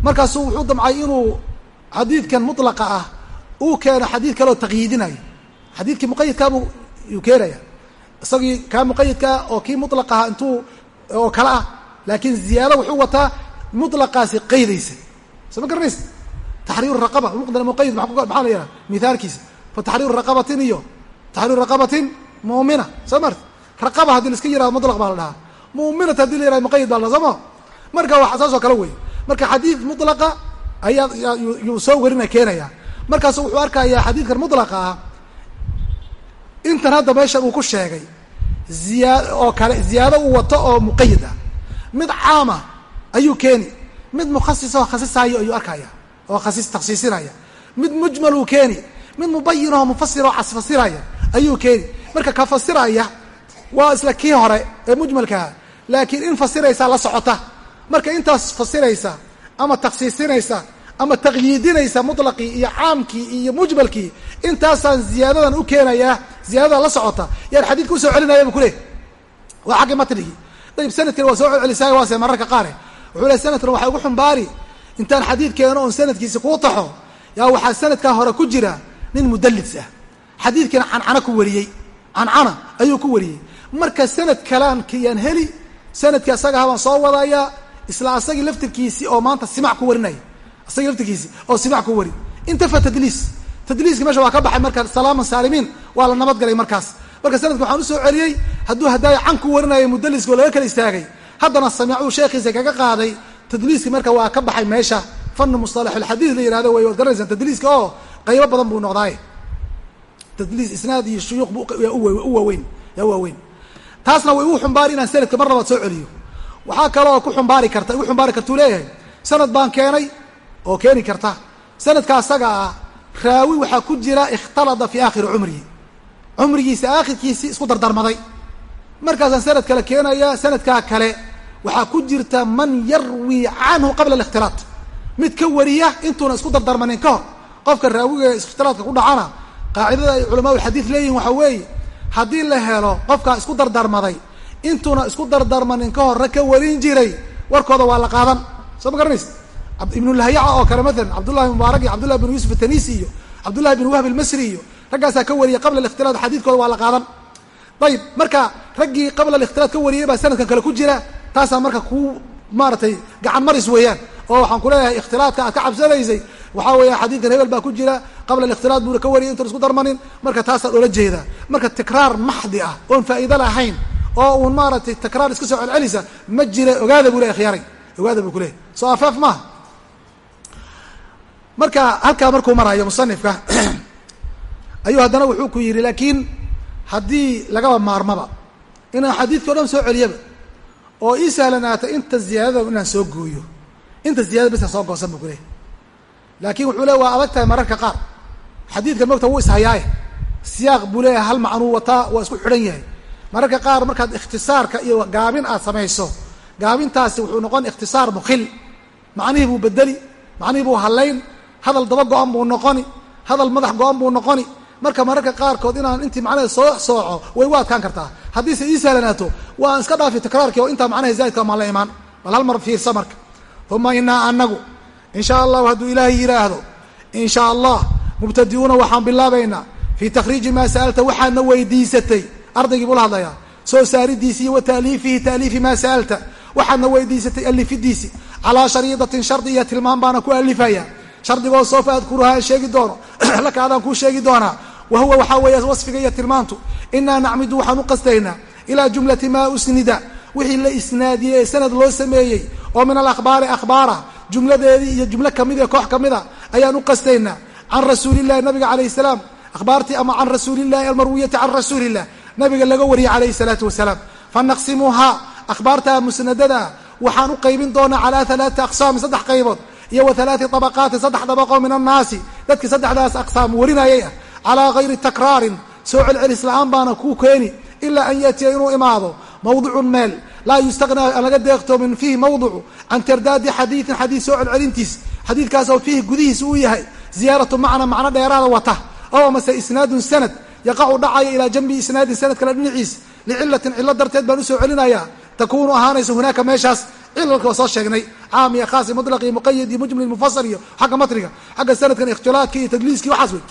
S1: markaasuu wuxuu damcay inuu xadiidkan mutlaqa ah uu keeno xadiid kaleoo taqyiidinayo xadiidkii muqayidkaabuu yuu keenaya. Isagii kaa muqayidkaa oo kii mutlaqaha intuu oo kale ah laakiin ziyaado wuxuu wataa mutlaqaasi qaydaysa. Soo ma garanaysa taxriiru raqaba muqdar muqayid maxaa la yidhaha mithaalkiisa. Fa taxriiru raqabatin iyo taxriiru raqabatin muumina soo marta raqaba haddii la iska yiraahdo mutlaq baa la dhahaa. Muuminat haddii la yiraahdo muqayid baa la dhaha soo ma? Marka waa saas oo kale wey marka xadiid mutlaqa ayaa yuu soo werina keenaya markaasu wuxuu arkayaa xadiidkan mutlaqa ah. Intan hadda meeshan uu ku sheegay ziyaa oo kale ziyaado uu wato oo muqayid ah. Mid caama ayuu keeni mid mukhasis oo khasisaayo ayuu arkaya oo khasis taksiisinaya mid mujmal uu keeni mid mubayin oo mufasir oo casfasiraya ayuu keeni. Marka ka fasiraya waa isla kii hore ee mujmalkaha laakiin in fasiraysaa la socota marka intaas fasiraysa ama taksiisinaysa ama taqyiidinaysa mutlaqii iyo caamkii iyo mujmalkii intaasaan ziyaadadan u keenayaa ziyaadada la socota yaan xadiidka u soo celinaya bu ku leey waa xaggi matnigii dayib sanadkani waa soo celcelisaay waase mararka qaare wuxuu ley sanadkan waxay ugu xumbaari intaan xadiid keeno oon sanadkiisi kuu taxo yaa waxaa sanadkaa hore ku jira nin mudallis ah. Xadiidkiina cancana ku wariyey. Cancana ayuu ku wariyey. Marka sanad kalaan kiyaan heli sannadkii asaga habaan soo wadayaa isla asagii laftirkiisii oo maanta simac ku warinaya asagii laftirkiisii oo simac ku wari intafa tadliis tadliiski meesha waa ka baxay marka salaaman saalimiin waa la nabadgalay markaas marka sanadka waxaan u soo celiyey hadduu haddaaya can ku warinaya mudaliska oo laga kala istaagay haddana samicuu sheekhiisa kaga qaaday tadliiski marka waa ka baxay meesha fani musalaxulxadiid la yihahdo way garanaysaan tadliiska oo qaybo badan buu noqdaaye tadliis isnaad iyo shuyuuq bu u waaweyn yaa waaweyn taasna way u xumbaari inaan sanadka mar labaad soo celiyo waxaa kaloo ku xumbaari karta igu xumbaari kartuu leeyahay sanad baan keenay oo keeni karta. Sanadka asaga ah raawi waxaa ku jira ikhtalada fii aakhiri cumrihi. Cumrigiisa aakhirkiisii isku dardarmaday. Markaasaan sanad kale keenaya sanadkaa kale waxaa ku jirta man yarwi canhu qabla alikhtilaat. Mid ka wariya intuuna isku dardarmanin ka hor. Qofka raawiga ikhtilaadka ku dhacana qaacidada ay culamaa xadiid leeyihiin waxaa weeye haddii la helo qofkaa isku dardarmaday intuuna isku dardarmanin ka horre ka warin jiray. Warkooda waa la qaadan. Soo ma garanaysa ibnulahyaca oo kale maalan cabdullahi mubaarak iyo cabdullahi bin yuusuf atanisi iyo cabdullahi bin wahb almasri iyo raggaasaa ka wariyay qabla alikhtilaat xadiidkooda waa la qaadan. Ayib marka raggii qabla alikhtilaat ka wariyay baa sanadkan kale ku jira taasaa marka kuu maaratay gacan maris weeyaan. Oo waxaan kuleeyahay ikhtilaadka aad ka cabsanaysay waxaa weeya xadiidkan hebel baa ku jira qabla alikhtilaat buuna ka wariyay intuun isku darmanin marka taasaan oola jeedaa. Marka tikraar maxdi ah oon faa'iido lahayn oo uun maaratay takraar iska soo celcelisa ma jira ogaada buu leeyahy khiyaaray. Ogaada buu kuleeyahy soo afaaf maaha. Marka halkaa markuu marayo musanifka [clears throat] ayuu haddana wuxuu ku yidhi laakiin haddii lagaba maarmaba inaan xadiidka o dhan soo celiyaba oo ii sahlanaata inta ziyaadada inaan soo gooyo inta ziyadada biska soo goosan buu kuleeyahy laakiin wuxuu leey waa adag tahay mararka qaar. Xadiidka mogta wuu ishayaaye siyaaq buu leeyahay hal macnuu wataa waa isku xidhan yahay mararka qaar markaad ikhtisaarka iyo gaabin aad samayso gaabintaasi wuxuu noqon ikhtisaar mukhil. Macnihii buu bedeli macnihii buu hallayn hadal daba go-an buu noqoni hadal madax go-an buu noqoni. Marka mararka qaarkood inaan intii macnaheed soo sooco way u adkaan kartaa. Haddiise ii sahlanaato waan iska dhaafi takraarkii oo intaa macnaha zaidka maan la imaan. Bal hal mar fiirsa marka. Uma inaa anagu in sha allahu hadduu ilaahay yidhaahdo in sha allah mubtadi'uuna waxaan bilaabaynaa fii takhriiji maa sa'alta waxaadna weydiisatay ardaygii buu la hadlayaa soo saaridiisi iyo wa taaliifi maa sa'alta. Waxaadna weydiisatay alifidiisi calaa shariidatin shardi iyo tilmaam baana ku alifaya shardigoo soofa adkuruha aan sheegi doono. [clears throat] Laka adaan kuu sheegi doonaa. Wa huwa waxaa weeye wasfiga iyo tilmaantu. Inaa nacmidu waxaan u qastaynaa. Ilaa jumlati maa usnida. Wixii la isnaadiyey ee sanad loo sameeyey oo min alakhbaari akhbaara jumladeedii iyo jumlo ka mid ee koox kamida ayaan u qastaynaa. Can rasuulillahi nabiga calayh salaam. Akhbaartii ama can rasuulillahi almarwiyati can rasuulillah nabiga laga wariyey calayhi salaatu wasalaam. Fanaqsimuhaa akhbaarta musnadada waxaan u qaybin doonaa calaa alaati aqsaami saddex qaybood iyo wa alaati abaqaatin saddex dabaqoo min annaasi. Dadkii saddexdaas aqsaam warinayay ah. Calaa gayri takraarin soo celcelis la'aan baana kuu keeni ilaa an yaatiya inuu imaado. Mawdicun meel laa yustaqnaa aan laga deeqtoomin fiihi mawdicu can tardaadi xadiidin xadiid soo celcelintiis. Xadiidkaasoo fiihi gudihiisa uu yahay. Ziyaaratu macna macno dheeraada wata. Ow amase isnaadun sanad yaqacu dhacaya ilaa janbi isnaadin sanad kale dhinaciis licilatin cilo darteed baan u soo celinayaa. Takuunu ahaanaysa hunaaka meeshaas. Cilalka soo sheegnay caam iyo khaas iyo mutlaq iyo muqayad iyo mujmal mufasal iyo xagga matriga. Xagga sanadkan ikhtilaadki iyo tadliiski waxaas wey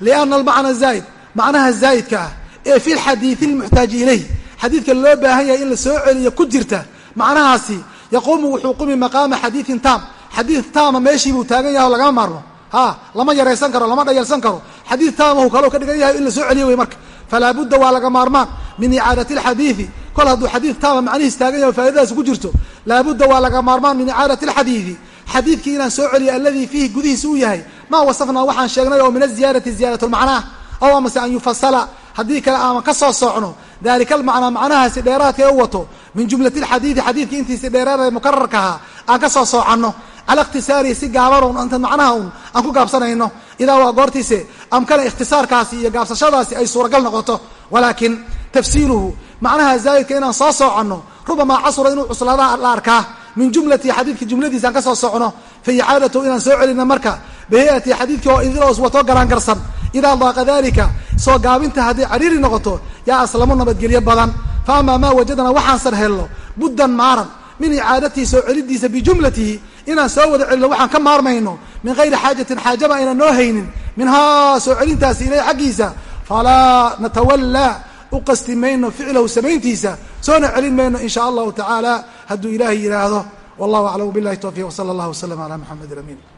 S1: liana almacna zaa'id macnaha zaa'idka ah ee fi lxadiidi lmuxtaaji ilayh. Xadiidka loo baahan yahay in la soo celiyo ku jirta macnahaasi yaquumu wuxuu qumi maqaama xadiidin taam. Xadiid taama meeshii buu taagan yahay oo lagama maarmo ha lama yaraysan karo lama dhayalsan karo. Xadiid taamahu kaloo ka dhigan yahay in la celiyo wey marka. Falaa budda waa laga maarmaan min icaadati alxadiidi kol hadduu xadiid taama macnihiis taagan yahay o faa'idadaas ku jirto laabudda waa laga maarmaan min icaadati alxadiidi xadiidkii inaan soo celiyo alladii fiihi gudihiisa uu yahay. Maa wasafnaa waxaan sheegnay oo min aziyaadati ziyaadat lmacnaa ow amase an yufasala haddii kale aaman ka soo soocno dalika almacnaa macnahaasi dheeraadka ee u wato. Min jumlati alxadiidi xadiidkii intiisi dheeraada mukararka ahaa aan ka soo soocanno cala ikhtisaarihi si gaaban inta macnaha un aan ku gaabsanayno. Idaa waa goortiise amkana ikhtisaarkaasi iyo gaabsashadaasi ay suuragal noqoto. Walaakin tafsiiluhu macnaha zaa'idka inaan soo soocanno rubamaa casura inuu cuslaadaha la arkaa. Min jumlati xadiidka jumladiisa aan ka soo socno fa icaadatu inaan soo celina marka bihay-ati xadiidkii oo idiloos wato garaangarsan idaa daaqa dalika soo gaabinta hadday cariiri noqoto yaa aslamu nabadgelyo badan. Fa amaa maa wajadana waxaansan helno buddan maaran min icaadatihi soo celidiisa bijumlatihi inaan soo wada celino waxaan ka maarmayno min hayri xaajatin xaajaba aynan noo haynin minhaa soo celintaasi ilay xaggiisa falaa natawallaa u qasti mayno ficlahu samayntiisa soona celin mayno in shaa allahu tacaala hadduu ilaahay yidhaahdo. Wallahu aclamu billahi towfiiq wsala allah waslama ala muxamedin amiin